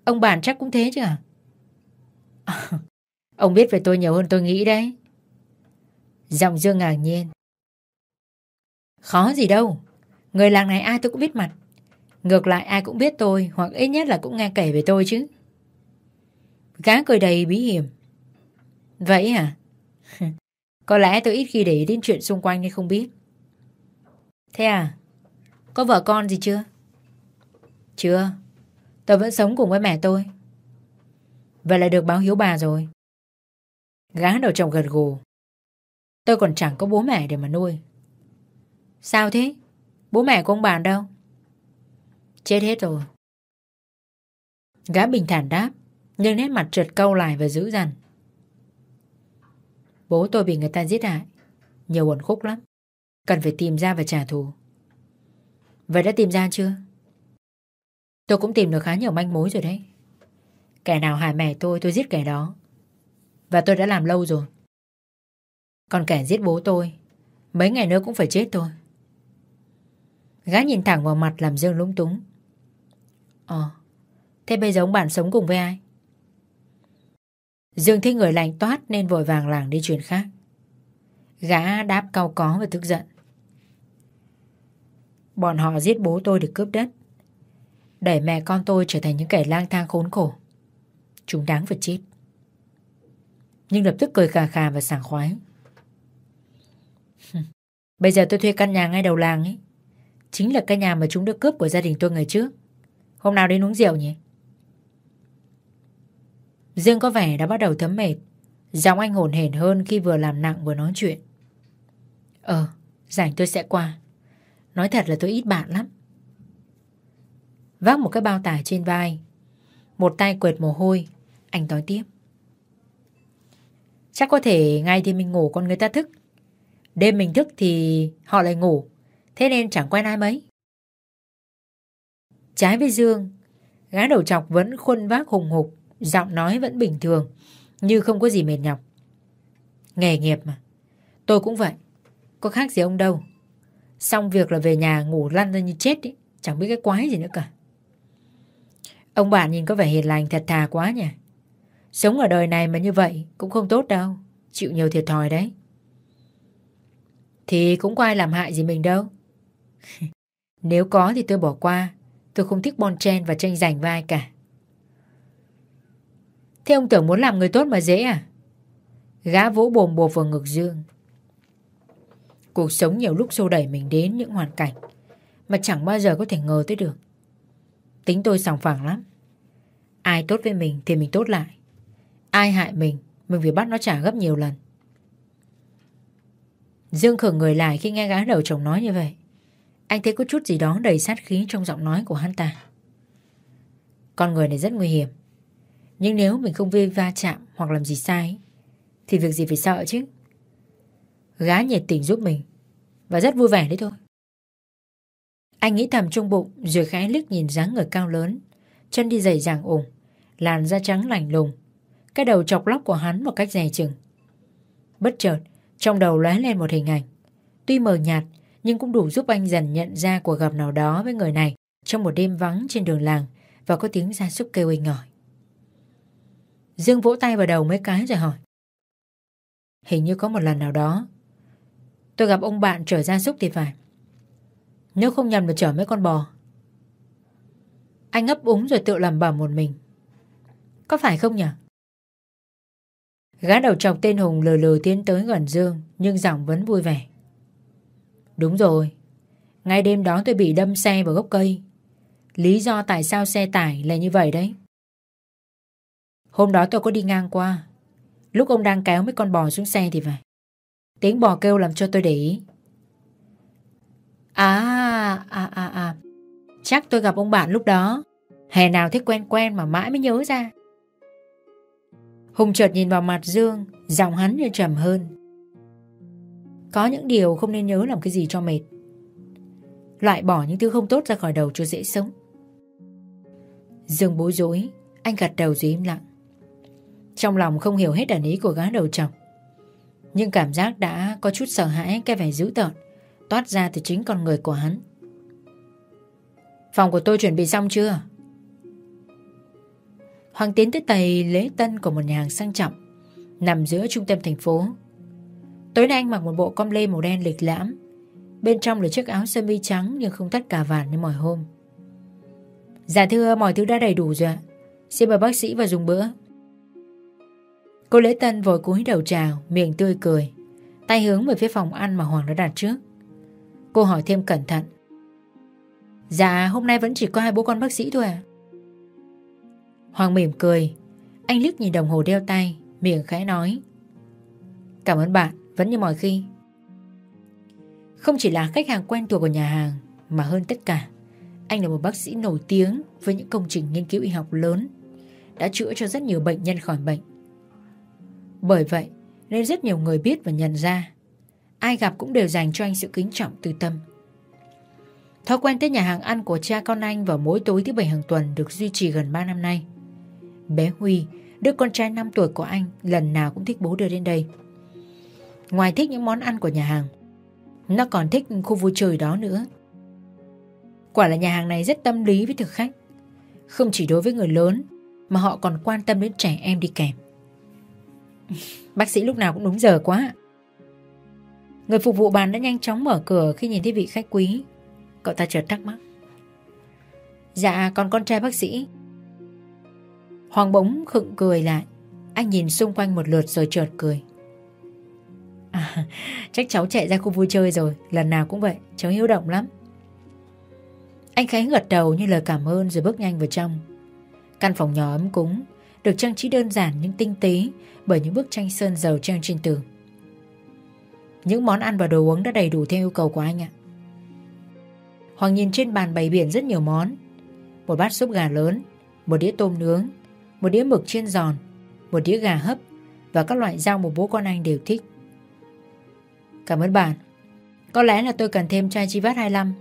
Ông bạn chắc cũng thế chứ à? *laughs* ông biết về tôi nhiều hơn tôi nghĩ đấy. Giọng Dương ngạc nhiên. Khó gì đâu. Người làng này ai tôi cũng biết mặt. Ngược lại ai cũng biết tôi, hoặc ít nhất là cũng nghe kể về tôi chứ. Gã cười đầy bí hiểm. Vậy à *laughs* Có lẽ tôi ít khi để ý đến chuyện xung quanh nên không biết. Thế à? Có vợ con gì chưa? Chưa. Tôi vẫn sống cùng với mẹ tôi. Vậy là được báo hiếu bà rồi. Gã đầu chồng gật gù. Tôi còn chẳng có bố mẹ để mà nuôi. Sao thế? Bố mẹ của ông bà đâu? Chết hết rồi. Gã bình thản đáp, nhưng nét mặt trượt câu lại và dữ dằn. Bố tôi bị người ta giết hại. Nhiều uẩn khúc lắm. Cần phải tìm ra và trả thù. Vậy đã tìm ra chưa? Tôi cũng tìm được khá nhiều manh mối rồi đấy. Kẻ nào hại mẹ tôi, tôi giết kẻ đó. Và tôi đã làm lâu rồi. Còn kẻ giết bố tôi, mấy ngày nữa cũng phải chết thôi. Gã nhìn thẳng vào mặt làm Dương lúng túng. Ờ, thế bây giờ ông bạn sống cùng với ai? Dương thấy người lạnh toát nên vội vàng làng đi chuyện khác. Gã đáp cao có và tức giận. Bọn họ giết bố tôi để cướp đất. Đẩy mẹ con tôi trở thành những kẻ lang thang khốn khổ. Chúng đáng phải chết. Nhưng lập tức cười khà khà và sảng khoái. Bây giờ tôi thuê căn nhà ngay đầu làng ấy. Chính là căn nhà mà chúng đã cướp của gia đình tôi ngày trước. Hôm nào đến uống rượu nhỉ? Dương có vẻ đã bắt đầu thấm mệt. Giọng anh hồn hển hơn khi vừa làm nặng vừa nói chuyện. Ờ, rảnh tôi sẽ qua. Nói thật là tôi ít bạn lắm. Vác một cái bao tải trên vai. Một tay quệt mồ hôi. Anh nói tiếp. Chắc có thể ngay thì mình ngủ còn người ta thức. Đêm mình thức thì họ lại ngủ. Thế nên chẳng quen ai mấy. Trái với Dương, gái đầu chọc vẫn khuôn vác hùng hục, giọng nói vẫn bình thường, như không có gì mệt nhọc. Nghề nghiệp mà. Tôi cũng vậy. Có khác gì ông đâu. Xong việc là về nhà ngủ lăn ra như chết ý. Chẳng biết cái quái gì nữa cả. Ông bạn nhìn có vẻ hiền lành thật thà quá nhỉ. Sống ở đời này mà như vậy cũng không tốt đâu. Chịu nhiều thiệt thòi đấy. Thì cũng có ai làm hại gì mình đâu. *laughs* Nếu có thì tôi bỏ qua. Tôi không thích bon chen và tranh giành với ai cả. Thế ông tưởng muốn làm người tốt mà dễ à? Gã vỗ bồm bột vào ngực Dương. Cuộc sống nhiều lúc xô đẩy mình đến những hoàn cảnh mà chẳng bao giờ có thể ngờ tới được. Tính tôi sòng phẳng lắm. Ai tốt với mình thì mình tốt lại. Ai hại mình, mình phải bắt nó trả gấp nhiều lần. Dương khởi người lại khi nghe gã đầu chồng nói như vậy. Anh thấy có chút gì đó đầy sát khí trong giọng nói của hắn ta. Con người này rất nguy hiểm. Nhưng nếu mình không vi va chạm hoặc làm gì sai, thì việc gì phải sợ chứ. Gá nhiệt tình giúp mình và rất vui vẻ đấy thôi. Anh nghĩ thầm trong bụng rồi khẽ liếc nhìn dáng người cao lớn, chân đi dày dàng ủng, làn da trắng lành lùng cái đầu chọc lóc của hắn một cách dè chừng. Bất chợt, trong đầu lóe lên một hình ảnh tuy mờ nhạt, nhưng cũng đủ giúp anh dần nhận ra cuộc gặp nào đó với người này trong một đêm vắng trên đường làng và có tiếng gia súc kêu inh ỏi. Dương vỗ tay vào đầu mấy cái rồi hỏi. Hình như có một lần nào đó, tôi gặp ông bạn chở gia súc thì phải. Nếu không nhầm là chở mấy con bò. Anh ấp úng rồi tự làm bẩm một mình. Có phải không nhỉ? Gã đầu trọc tên Hùng lờ lờ tiến tới gần Dương, nhưng giọng vẫn vui vẻ. Đúng rồi. Ngay đêm đó tôi bị đâm xe vào gốc cây. Lý do tại sao xe tải là như vậy đấy. Hôm đó tôi có đi ngang qua. Lúc ông đang kéo mấy con bò xuống xe thì phải. Tiếng bò kêu làm cho tôi để ý. À, à, à, à. Chắc tôi gặp ông bạn lúc đó. Hè nào thấy quen quen mà mãi mới nhớ ra. Hùng chợt nhìn vào mặt Dương, giọng hắn như trầm hơn. Có những điều không nên nhớ làm cái gì cho mệt. Loại bỏ những thứ không tốt ra khỏi đầu cho dễ sống. Dương bối rối, anh gật đầu rồi im lặng. Trong lòng không hiểu hết ẩn ý của gã đầu chồng. Nhưng cảm giác đã có chút sợ hãi, cái vẻ dữ tợn, toát ra từ chính con người của hắn. Phòng của tôi chuẩn bị xong chưa? Hoàng tiến tới tầy lễ tân của một nhà hàng sang trọng, nằm giữa trung tâm thành phố. Tối nay anh mặc một bộ com lê màu đen lịch lãm bên trong là chiếc áo sơ mi trắng nhưng không thắt cà vạt như mọi hôm. Dạ thưa, mọi thứ đã đầy đủ rồi ạ. Xin mời bác sĩ vào dùng bữa. Cô lễ tân vội cúi đầu chào, miệng tươi cười, tay hướng về phía phòng ăn mà Hoàng đã đặt trước. Cô hỏi thêm cẩn thận. Dạ hôm nay vẫn chỉ có hai bố con bác sĩ thôi à? Hoàng mỉm cười, anh liếc nhìn đồng hồ đeo tay, miệng khẽ nói. Cảm ơn bạn, vẫn như mọi khi. Không chỉ là khách hàng quen thuộc của nhà hàng, mà hơn tất cả, anh là một bác sĩ nổi tiếng với những công trình nghiên cứu y học lớn, đã chữa cho rất nhiều bệnh nhân khỏi bệnh. Bởi vậy, nên rất nhiều người biết và nhận ra, ai gặp cũng đều dành cho anh sự kính trọng từ tâm. Thói quen tới nhà hàng ăn của cha con anh vào mỗi tối thứ bảy hàng tuần được duy trì gần 3 năm nay. Bé Huy, đứa con trai 5 tuổi của anh, lần nào cũng thích bố đưa đến đây. Ngoài thích những món ăn của nhà hàng, nó còn thích khu vui chơi đó nữa. Quả là nhà hàng này rất tâm lý với thực khách. Không chỉ đối với người lớn, mà họ còn quan tâm đến trẻ em đi kèm. Bác sĩ lúc nào cũng đúng giờ quá. Người phục vụ bàn đã nhanh chóng mở cửa khi nhìn thấy vị khách quý. Cậu ta chợt thắc mắc. Dạ, còn con trai bác sĩ. Hoàng bỗng khựng cười lại. Anh nhìn xung quanh một lượt rồi chợt cười. À, chắc cháu chạy ra khu vui chơi rồi, lần nào cũng vậy, cháu hiếu động lắm. Anh khẽ gật đầu như lời cảm ơn rồi bước nhanh vào trong. Căn phòng nhỏ ấm cúng, được trang trí đơn giản nhưng tinh tế bởi những bức tranh sơn dầu treo trên tường. Những món ăn và đồ uống đã đầy đủ theo yêu cầu của anh ạ. Hoàng nhìn trên bàn bày biển rất nhiều món. Một bát súp gà lớn, một đĩa tôm nướng, một đĩa mực chiên giòn, một đĩa gà hấp và các loại rau một bố con anh đều thích. Cảm ơn bạn. Có lẽ là tôi cần thêm chai chi 25.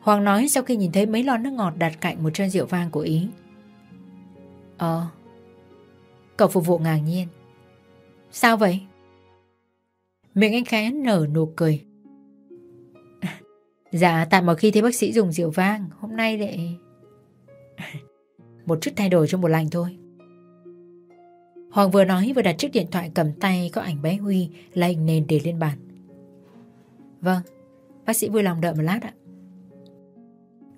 Hoàng nói sau khi nhìn thấy mấy lon nước ngọt đặt cạnh một chai rượu vang của Ý. Ờ. Cậu phục vụ ngạc nhiên. Sao vậy? Miệng anh khẽ nở nụ cười. Dạ tại mà khi thấy bác sĩ dùng rượu vang, Hôm nay lại Một chút thay đổi cho một lành thôi Hoàng vừa nói vừa đặt chiếc điện thoại cầm tay Có ảnh bé Huy, là hình nền để lên bàn Vâng Bác sĩ vui lòng đợi một lát ạ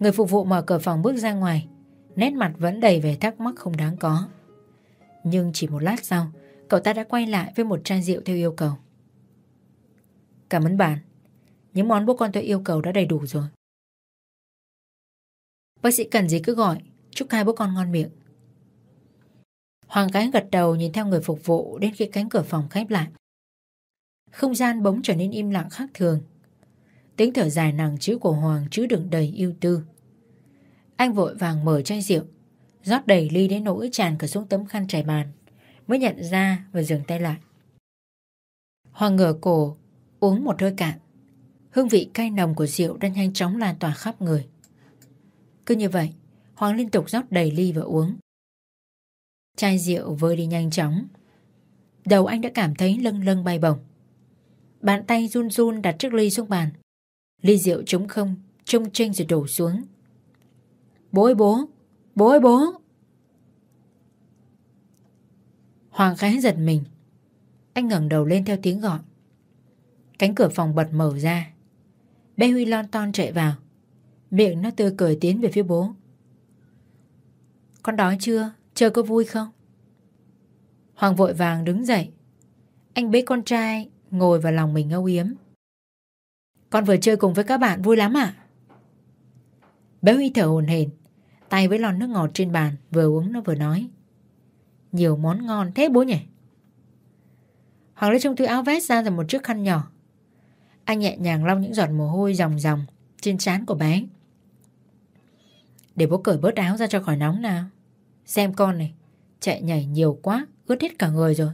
Người phục vụ mở cửa phòng bước ra ngoài Nét mặt vẫn đầy vẻ thắc mắc không đáng có. Nhưng chỉ một lát sau, Cậu ta đã quay lại với một chai rượu theo yêu cầu. Cảm ơn bạn. Những món bố con tôi yêu cầu đã đầy đủ rồi. Bác sĩ cần gì cứ gọi. Chúc hai bố con ngon miệng. Hoàng cái gật đầu nhìn theo người phục vụ Đến khi cánh cửa phòng khép lại. Không gian bỗng trở nên im lặng khác thường. Tiếng thở dài nặng chữ của Hoàng chứa đựng đầy yêu tư. Anh vội vàng mở chai rượu rót đầy ly đến nỗi tràn cả xuống tấm khăn trải bàn mới nhận ra và dừng tay lại. Hoàng ngửa cổ uống một hơi cạn. Hương vị cay nồng của rượu đang nhanh chóng lan tỏa khắp người. Cứ như vậy, Hoàng liên tục rót đầy ly và uống. Chai rượu vơi đi nhanh chóng. Đầu anh đã cảm thấy lâng lâng bay bổng. Bàn tay run run đặt chiếc ly xuống bàn. Ly rượu trống không, trông tranh rồi đổ xuống. Bố ơi bố, bố ơi bố. Hoàng khẽ giật mình. Anh ngẩng đầu lên theo tiếng gọi. Cánh cửa phòng bật mở ra. Bé Huy lon ton chạy vào. Miệng nó tươi cười tiến về phía bố. Con đói chưa? Chơi có vui không? Hoàng vội vàng đứng dậy. Anh bế con trai ngồi vào lòng mình âu yếm. Con vừa chơi cùng với các bạn vui lắm ạ. Bé Huy thở hồn hển, tay với lon nước ngọt trên bàn, vừa uống nó vừa nói. Nhiều món ngon thế bố nhỉ? Hoàng lấy trong túi áo vest ra rồi một chiếc khăn nhỏ. Anh nhẹ nhàng lau những giọt mồ hôi ròng ròng trên trán của bé. Để bố cởi bớt áo ra cho khỏi nóng nào. Xem con này, chạy nhảy nhiều quá, ướt hết cả người rồi.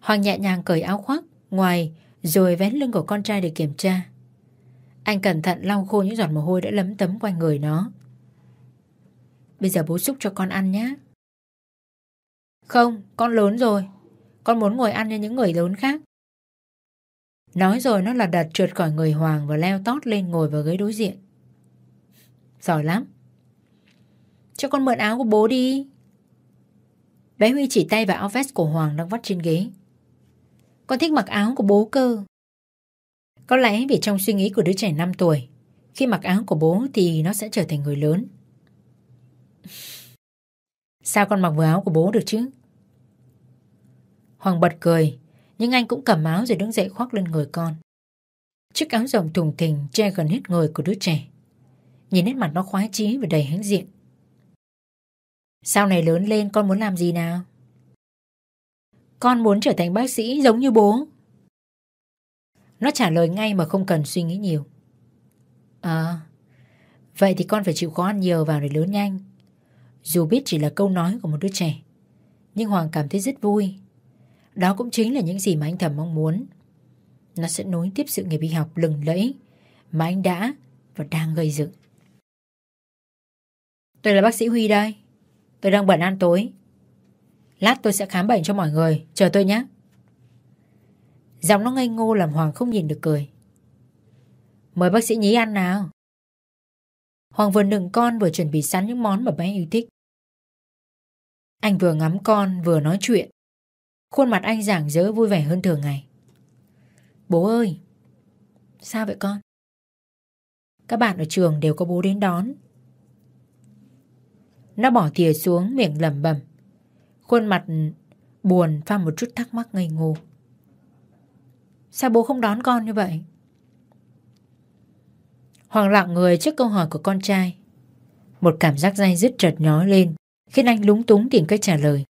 Hoàng nhẹ nhàng cởi áo khoác, ngoài rồi vén lưng của con trai để kiểm tra. Anh cẩn thận lau khô những giọt mồ hôi đã lấm tấm quanh người nó. Bây giờ bố xúc cho con ăn nhé. Không, con lớn rồi. Con muốn ngồi ăn như những người lớn khác. Nói rồi nó là đặt trượt khỏi người Hoàng và leo tót lên ngồi vào ghế đối diện. Giỏi lắm. Cho con mượn áo của bố đi. Bé Huy chỉ tay vào áo vest của Hoàng đang vắt trên ghế. Con thích mặc áo của bố cơ. Có lẽ vì trong suy nghĩ của đứa trẻ 5 tuổi, khi mặc áo của bố thì nó sẽ trở thành người lớn. Sao con mặc vừa áo của bố được chứ? Hoàng bật cười, nhưng anh cũng cầm áo rồi đứng dậy khoác lên người con. Chiếc áo rộng thùng thình che gần hết người của đứa trẻ. Nhìn nét mặt nó khoái chí và đầy hãnh diện. Sau này lớn lên con muốn làm gì nào? Con muốn trở thành bác sĩ giống như bố. Nó trả lời ngay mà không cần suy nghĩ nhiều. À, vậy thì con phải chịu khó ăn nhiều vào để lớn nhanh. Dù biết chỉ là câu nói của một đứa trẻ, nhưng Hoàng cảm thấy rất vui. Đó cũng chính là những gì mà anh thầm mong muốn. Nó sẽ nối tiếp sự nghiệp y học lừng lẫy mà anh đã và đang gây dựng. Tôi là bác sĩ Huy đây. Tôi đang bận ăn tối. Lát tôi sẽ khám bệnh cho mọi người. Chờ tôi nhé. Giọng nó ngây ngô làm Hoàng không nhìn được cười. Mời bác sĩ nhí ăn nào. Hoàng vừa nựng con vừa chuẩn bị sẵn những món mà bé yêu thích. Anh vừa ngắm con, vừa nói chuyện. Khuôn mặt anh rạng rỡ vui vẻ hơn thường ngày. Bố ơi! Sao vậy con? Các bạn ở trường đều có bố đến đón. Nó bỏ thìa xuống miệng lẩm bẩm. Khuôn mặt buồn pha một chút thắc mắc ngây ngô. Sao bố không đón con như vậy? Hoàng lặng người trước câu hỏi của con trai. Một cảm giác dai dứt chợt nhói lên, khiến anh lúng túng tìm cách trả lời.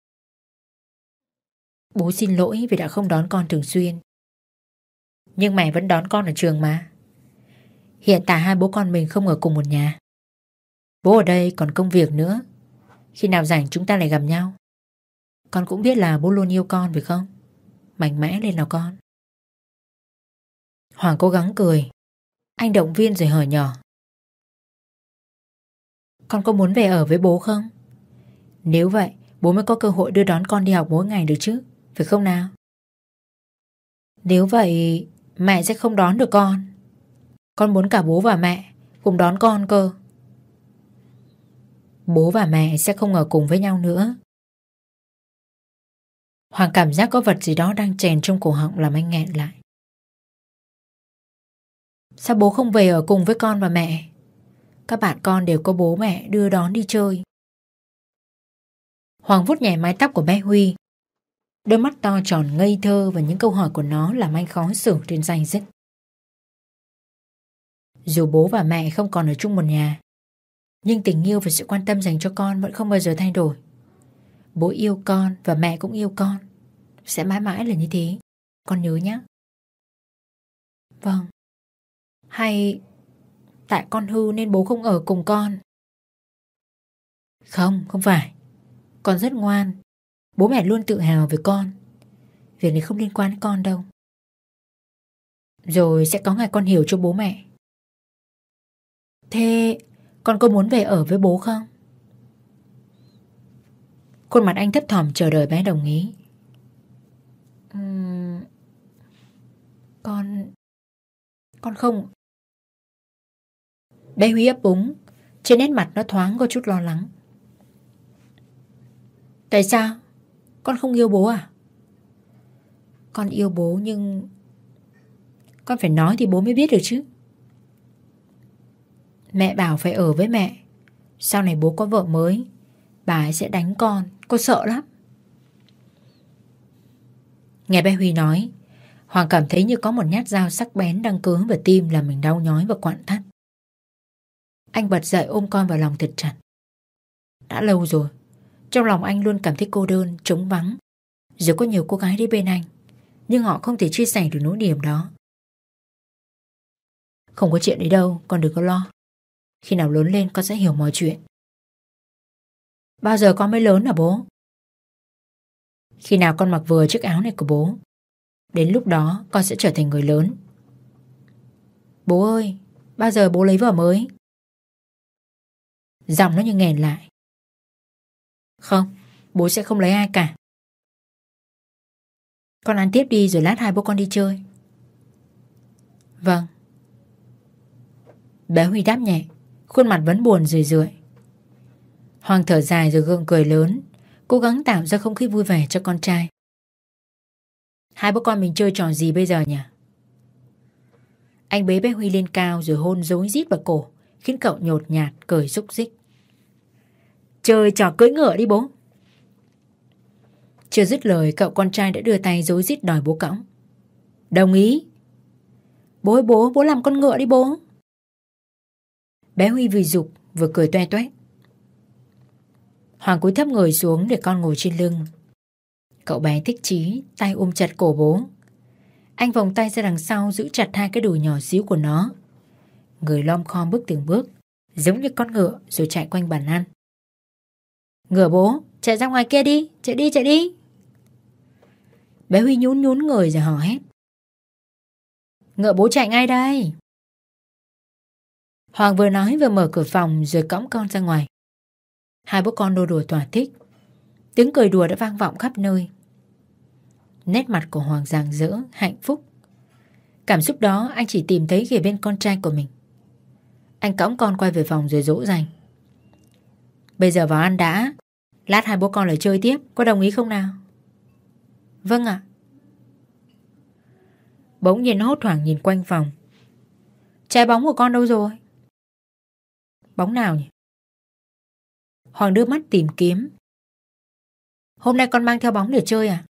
Bố xin lỗi vì đã không đón con thường xuyên. Nhưng mẹ vẫn đón con ở trường mà. Hiện tại hai bố con mình không ở cùng một nhà. Bố ở đây còn công việc nữa. Khi nào rảnh chúng ta lại gặp nhau. Con cũng biết là bố luôn yêu con phải không? Mạnh mẽ lên nào con. Hoàng cố gắng cười. Anh động viên rồi hỏi nhỏ. Con có muốn về ở với bố không? Nếu vậy, bố mới có cơ hội đưa đón con đi học mỗi ngày được chứ, phải không nào? Nếu vậy, mẹ sẽ không đón được con. Con muốn cả bố và mẹ cùng đón con cơ. Bố và mẹ sẽ không ở cùng với nhau nữa. Hoàng cảm giác có vật gì đó đang chèn trong cổ họng làm anh nghẹn lại. Sao bố không về ở cùng với con và mẹ? Các bạn con đều có bố mẹ đưa đón đi chơi. Hoàng vuốt nhẹ mái tóc của bé Huy. Đôi mắt to tròn ngây thơ và những câu hỏi của nó làm anh khó xử trên danh dứt. Dù bố và mẹ không còn ở chung một nhà, nhưng tình yêu và sự quan tâm dành cho con vẫn không bao giờ thay đổi. Bố yêu con và mẹ cũng yêu con. Sẽ mãi mãi là như thế. Con nhớ nhé. Vâng. Hay tại con hư nên bố không ở cùng con? Không, không phải. Con rất ngoan. Bố mẹ luôn tự hào về con. Việc này không liên quan đến con đâu. Rồi sẽ có ngày con hiểu cho bố mẹ. Thế con có muốn về ở với bố không? Khuôn mặt anh thấp thỏm chờ đợi bé đồng ý. Uhm, con... Con không... Bé Huy ấp úng, trên nét mặt nó thoáng có chút lo lắng. Tại sao? Con không yêu bố à? Con yêu bố nhưng... Con phải nói thì bố mới biết được chứ. Mẹ bảo phải ở với mẹ. Sau này bố có vợ mới, bà ấy sẽ đánh con. Cô sợ lắm. Nghe bé Huy nói, Hoàng cảm thấy như có một nhát dao sắc bén đang cứa vào tim làm mình đau nhói và quặn thắt. Anh bật dậy ôm con vào lòng thật chặt. Đã lâu rồi, trong lòng anh luôn cảm thấy cô đơn, trống vắng. Dù có nhiều cô gái đi bên anh, nhưng họ không thể chia sẻ được nỗi niềm đó. Không có chuyện đấy đâu, con đừng có lo. Khi nào lớn lên con sẽ hiểu mọi chuyện. Bao giờ con mới lớn hả bố? Khi nào con mặc vừa chiếc áo này của bố Đến lúc đó con sẽ trở thành người lớn Bố ơi Bao giờ bố lấy vợ mới Giọng nó như nghèn lại. Không, Bố sẽ không lấy ai cả. Con ăn tiếp đi rồi lát hai bố con đi chơi. Vâng. Bé Huy đáp nhẹ, Khuôn mặt vẫn buồn rười rượi. Hoàng thở dài rồi gượng cười lớn, Cố gắng tạo ra không khí vui vẻ cho con trai. Hai bố con mình chơi trò gì bây giờ nhỉ? Anh bế bé Huy lên cao rồi hôn dối rít vào cổ, Khiến cậu nhột nhạt, cười xúc xích. Chơi trò cưỡi ngựa đi bố Chưa dứt lời cậu con trai đã đưa tay dối rít đòi bố cõng Đồng ý Bố ơi bố, bố làm con ngựa đi bố Bé Huy vừa dục vừa cười toe toét Hoàng cúi thấp người xuống để con ngồi trên lưng. Cậu bé thích chí, tay ôm chặt cổ bố. Anh vòng tay ra đằng sau giữ chặt hai cái đùi nhỏ xíu của nó. Người lom khom bước từng bước, giống như con ngựa rồi chạy quanh bàn ăn. Ngựa bố, chạy ra ngoài kia đi, chạy đi, chạy đi. Bé Huy nhún nhún người rồi hò hét. Ngựa bố chạy ngay đây. Hoàng vừa nói vừa mở cửa phòng rồi cõng con ra ngoài. Hai bố con đô đùa tỏa thích Tiếng cười đùa đã vang vọng khắp nơi Nét mặt của Hoàng rạng rỡ, hạnh phúc Cảm xúc đó anh chỉ tìm thấy ghề bên con trai của mình Anh cõng con quay về phòng rồi dỗ dành Bây giờ vào ăn đã Lát hai bố con lại chơi tiếp Có đồng ý không nào Vâng ạ Bỗng nhiên hốt hoảng nhìn quanh phòng Trái bóng của con đâu rồi Bóng nào nhỉ Hoàng đưa mắt tìm kiếm. Hôm nay con mang theo bóng để chơi à?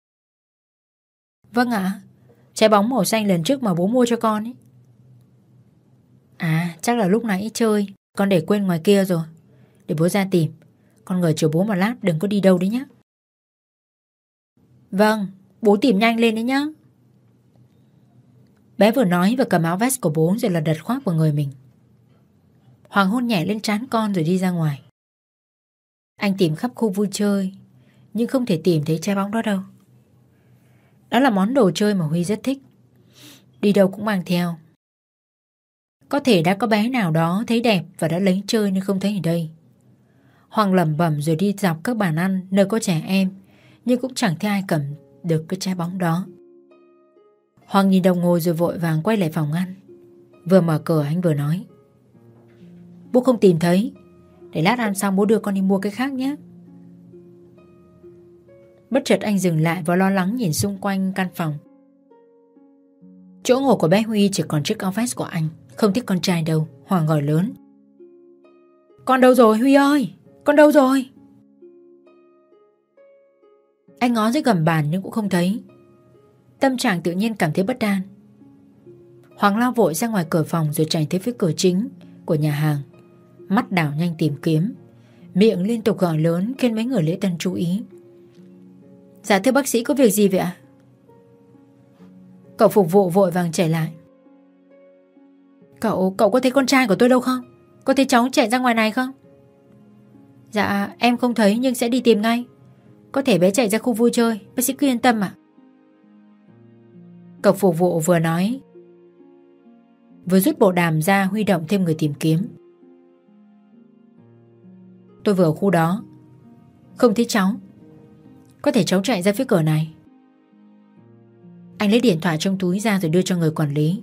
Vâng ạ. Trái bóng màu xanh lần trước mà bố mua cho con ấy. À, chắc là lúc nãy chơi. Con để quên ngoài kia rồi. Để bố ra tìm. Con người chờ bố một lát đừng có đi đâu đấy nhé. Vâng, bố tìm nhanh lên đấy nhá. Bé vừa nói và cầm áo vest của bố rồi là đật khoác vào người mình. Hoàng hôn nhẹ lên trán con rồi đi ra ngoài. Anh tìm khắp khu vui chơi Nhưng không thể tìm thấy trái bóng đó đâu Đó là món đồ chơi mà Huy rất thích Đi đâu cũng mang theo Có thể đã có bé nào đó thấy đẹp Và đã lấy chơi nhưng không thấy ở đây Hoàng lẩm bẩm rồi đi dọc các bàn ăn Nơi có trẻ em, Nhưng cũng chẳng thấy ai cầm được cái trái bóng đó. Hoàng nhìn đồng hồ rồi vội vàng quay lại phòng ăn. Vừa mở cửa, anh vừa nói. Bố không tìm thấy. Để lát ăn xong bố đưa con đi mua cái khác nhé. Bất chợt anh dừng lại và lo lắng nhìn xung quanh căn phòng. Chỗ ngủ của bé Huy chỉ còn chiếc áo vest của anh, Không thích con trai đâu, Hoàng gọi lớn. Con đâu rồi, Huy ơi? Con đâu rồi? Anh ngó dưới gầm bàn nhưng cũng không thấy. Tâm trạng tự nhiên cảm thấy bất an. Hoàng lao vội ra ngoài cửa phòng rồi chạy tới phía cửa chính của nhà hàng. Mắt đảo nhanh tìm kiếm. Miệng liên tục gọi lớn khiến mấy người lễ tân chú ý. Dạ thưa bác sĩ có việc gì vậy ạ? Cậu phục vụ vội vàng chạy lại. Cậu, cậu có thấy con trai của tôi đâu không? Có thấy cháu chạy ra ngoài này không? Dạ em không thấy nhưng sẽ đi tìm ngay. Có thể bé chạy ra khu vui chơi, Bác sĩ cứ yên tâm ạ. Cậu phục vụ vừa nói. Vừa rút bộ đàm ra huy động thêm người tìm kiếm. Tôi vừa ở khu đó. Không thấy cháu. Có thể cháu chạy ra phía cửa này. Anh lấy điện thoại trong túi ra rồi đưa cho người quản lý.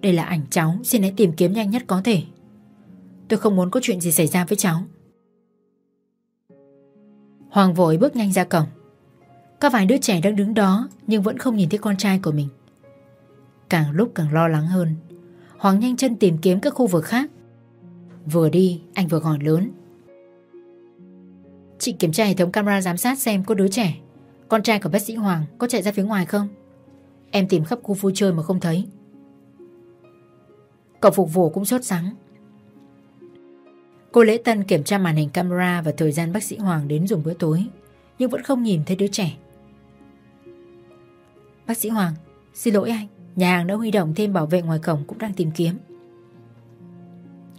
Đây là ảnh cháu, Xin hãy tìm kiếm nhanh nhất có thể. Tôi không muốn có chuyện gì xảy ra với cháu. Hoàng vội bước nhanh ra cổng. Có vài đứa trẻ đang đứng đó, Nhưng vẫn không nhìn thấy con trai của mình. Càng lúc càng lo lắng hơn, Hoàng nhanh chân tìm kiếm các khu vực khác. Vừa đi, anh vừa gọi lớn. Chị kiểm tra hệ thống camera giám sát xem có đứa trẻ, Con trai của bác sĩ Hoàng có chạy ra phía ngoài không? Em tìm khắp khu vui chơi mà không thấy. Cậu phục vụ cũng sốt sắng. Cô Lễ Tân kiểm tra màn hình camera và thời gian bác sĩ Hoàng đến dùng bữa tối, nhưng vẫn không nhìn thấy đứa trẻ. Bác sĩ Hoàng, xin lỗi anh, nhà hàng đã huy động thêm bảo vệ ngoài cổng cũng đang tìm kiếm.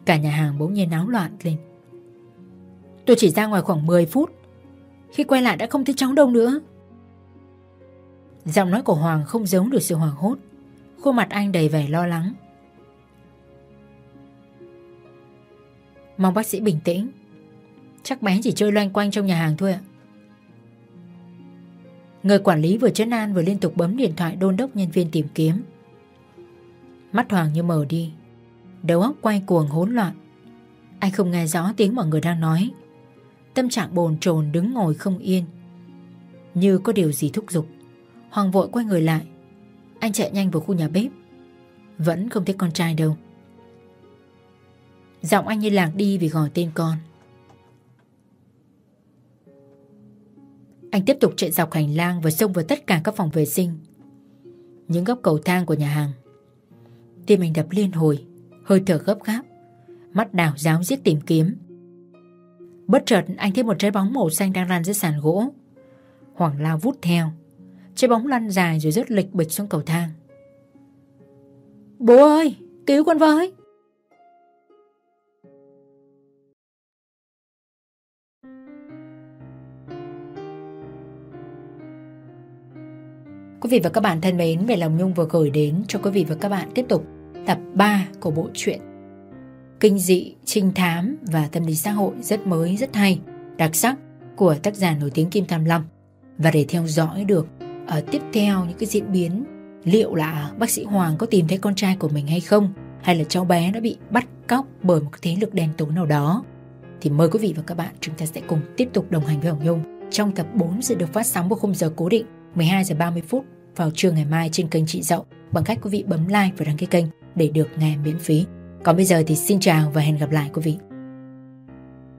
Cả nhà hàng bỗng nhiên náo loạn lên. Tôi chỉ ra ngoài khoảng 10 phút, khi quay lại đã không thấy cháu đâu nữa. Giọng nói của Hoàng không giống được sự hoảng hốt, khuôn mặt anh đầy vẻ lo lắng. Mong bác sĩ bình tĩnh. Chắc bé chỉ chơi loanh quanh trong nhà hàng thôi ạ. Người quản lý vừa chấn an vừa liên tục bấm điện thoại đôn đốc nhân viên tìm kiếm. Mắt Hoàng như mờ đi. Đầu óc quay cuồng hỗn loạn. Anh không nghe rõ tiếng mọi người đang nói. Tâm trạng bồn chồn đứng ngồi không yên. Như có điều gì thúc giục. Hoàng vội quay người lại. Anh chạy nhanh vào khu nhà bếp. Vẫn không thấy con trai đâu. Giọng anh như lạc đi vì gọi tên con. Anh tiếp tục chạy dọc hành lang và xông vào tất cả các phòng vệ sinh. Những góc cầu thang của nhà hàng. Tim anh đập liên hồi, Hơi thở gấp gáp. Mắt đảo giáo giết tìm kiếm. Bất chợt anh thấy một trái bóng màu xanh đang lăn dưới sàn gỗ. Hoàng lao vút theo. Trái bóng lăn dài rồi rớt lịch bịch xuống cầu thang. Bố ơi, Cứu con với! Quý vị và các bạn thân mến, về lòng Nhung vừa gửi đến cho quý vị và các bạn tiếp tục tập 3 của bộ truyện Kinh dị, trinh thám và tâm lý xã hội rất mới, rất hay, đặc sắc của tác giả nổi tiếng Kim Tam Long. Và để theo dõi được ở tiếp theo những cái diễn biến liệu là bác sĩ Hoàng có tìm thấy con trai của mình hay không hay là cháu bé đã bị bắt cóc bởi một thế lực đen tối nào đó thì mời quý vị và các bạn chúng ta sẽ cùng tiếp tục đồng hành với Hồng Nhung trong tập 4 sẽ được phát sóng vào khung giờ cố định 12 giờ 30 phút vào trưa ngày mai trên kênh Chị Dậu, bằng cách quý vị bấm like và đăng ký kênh để được nghe miễn phí. Còn bây giờ thì xin chào và hẹn gặp lại quý vị.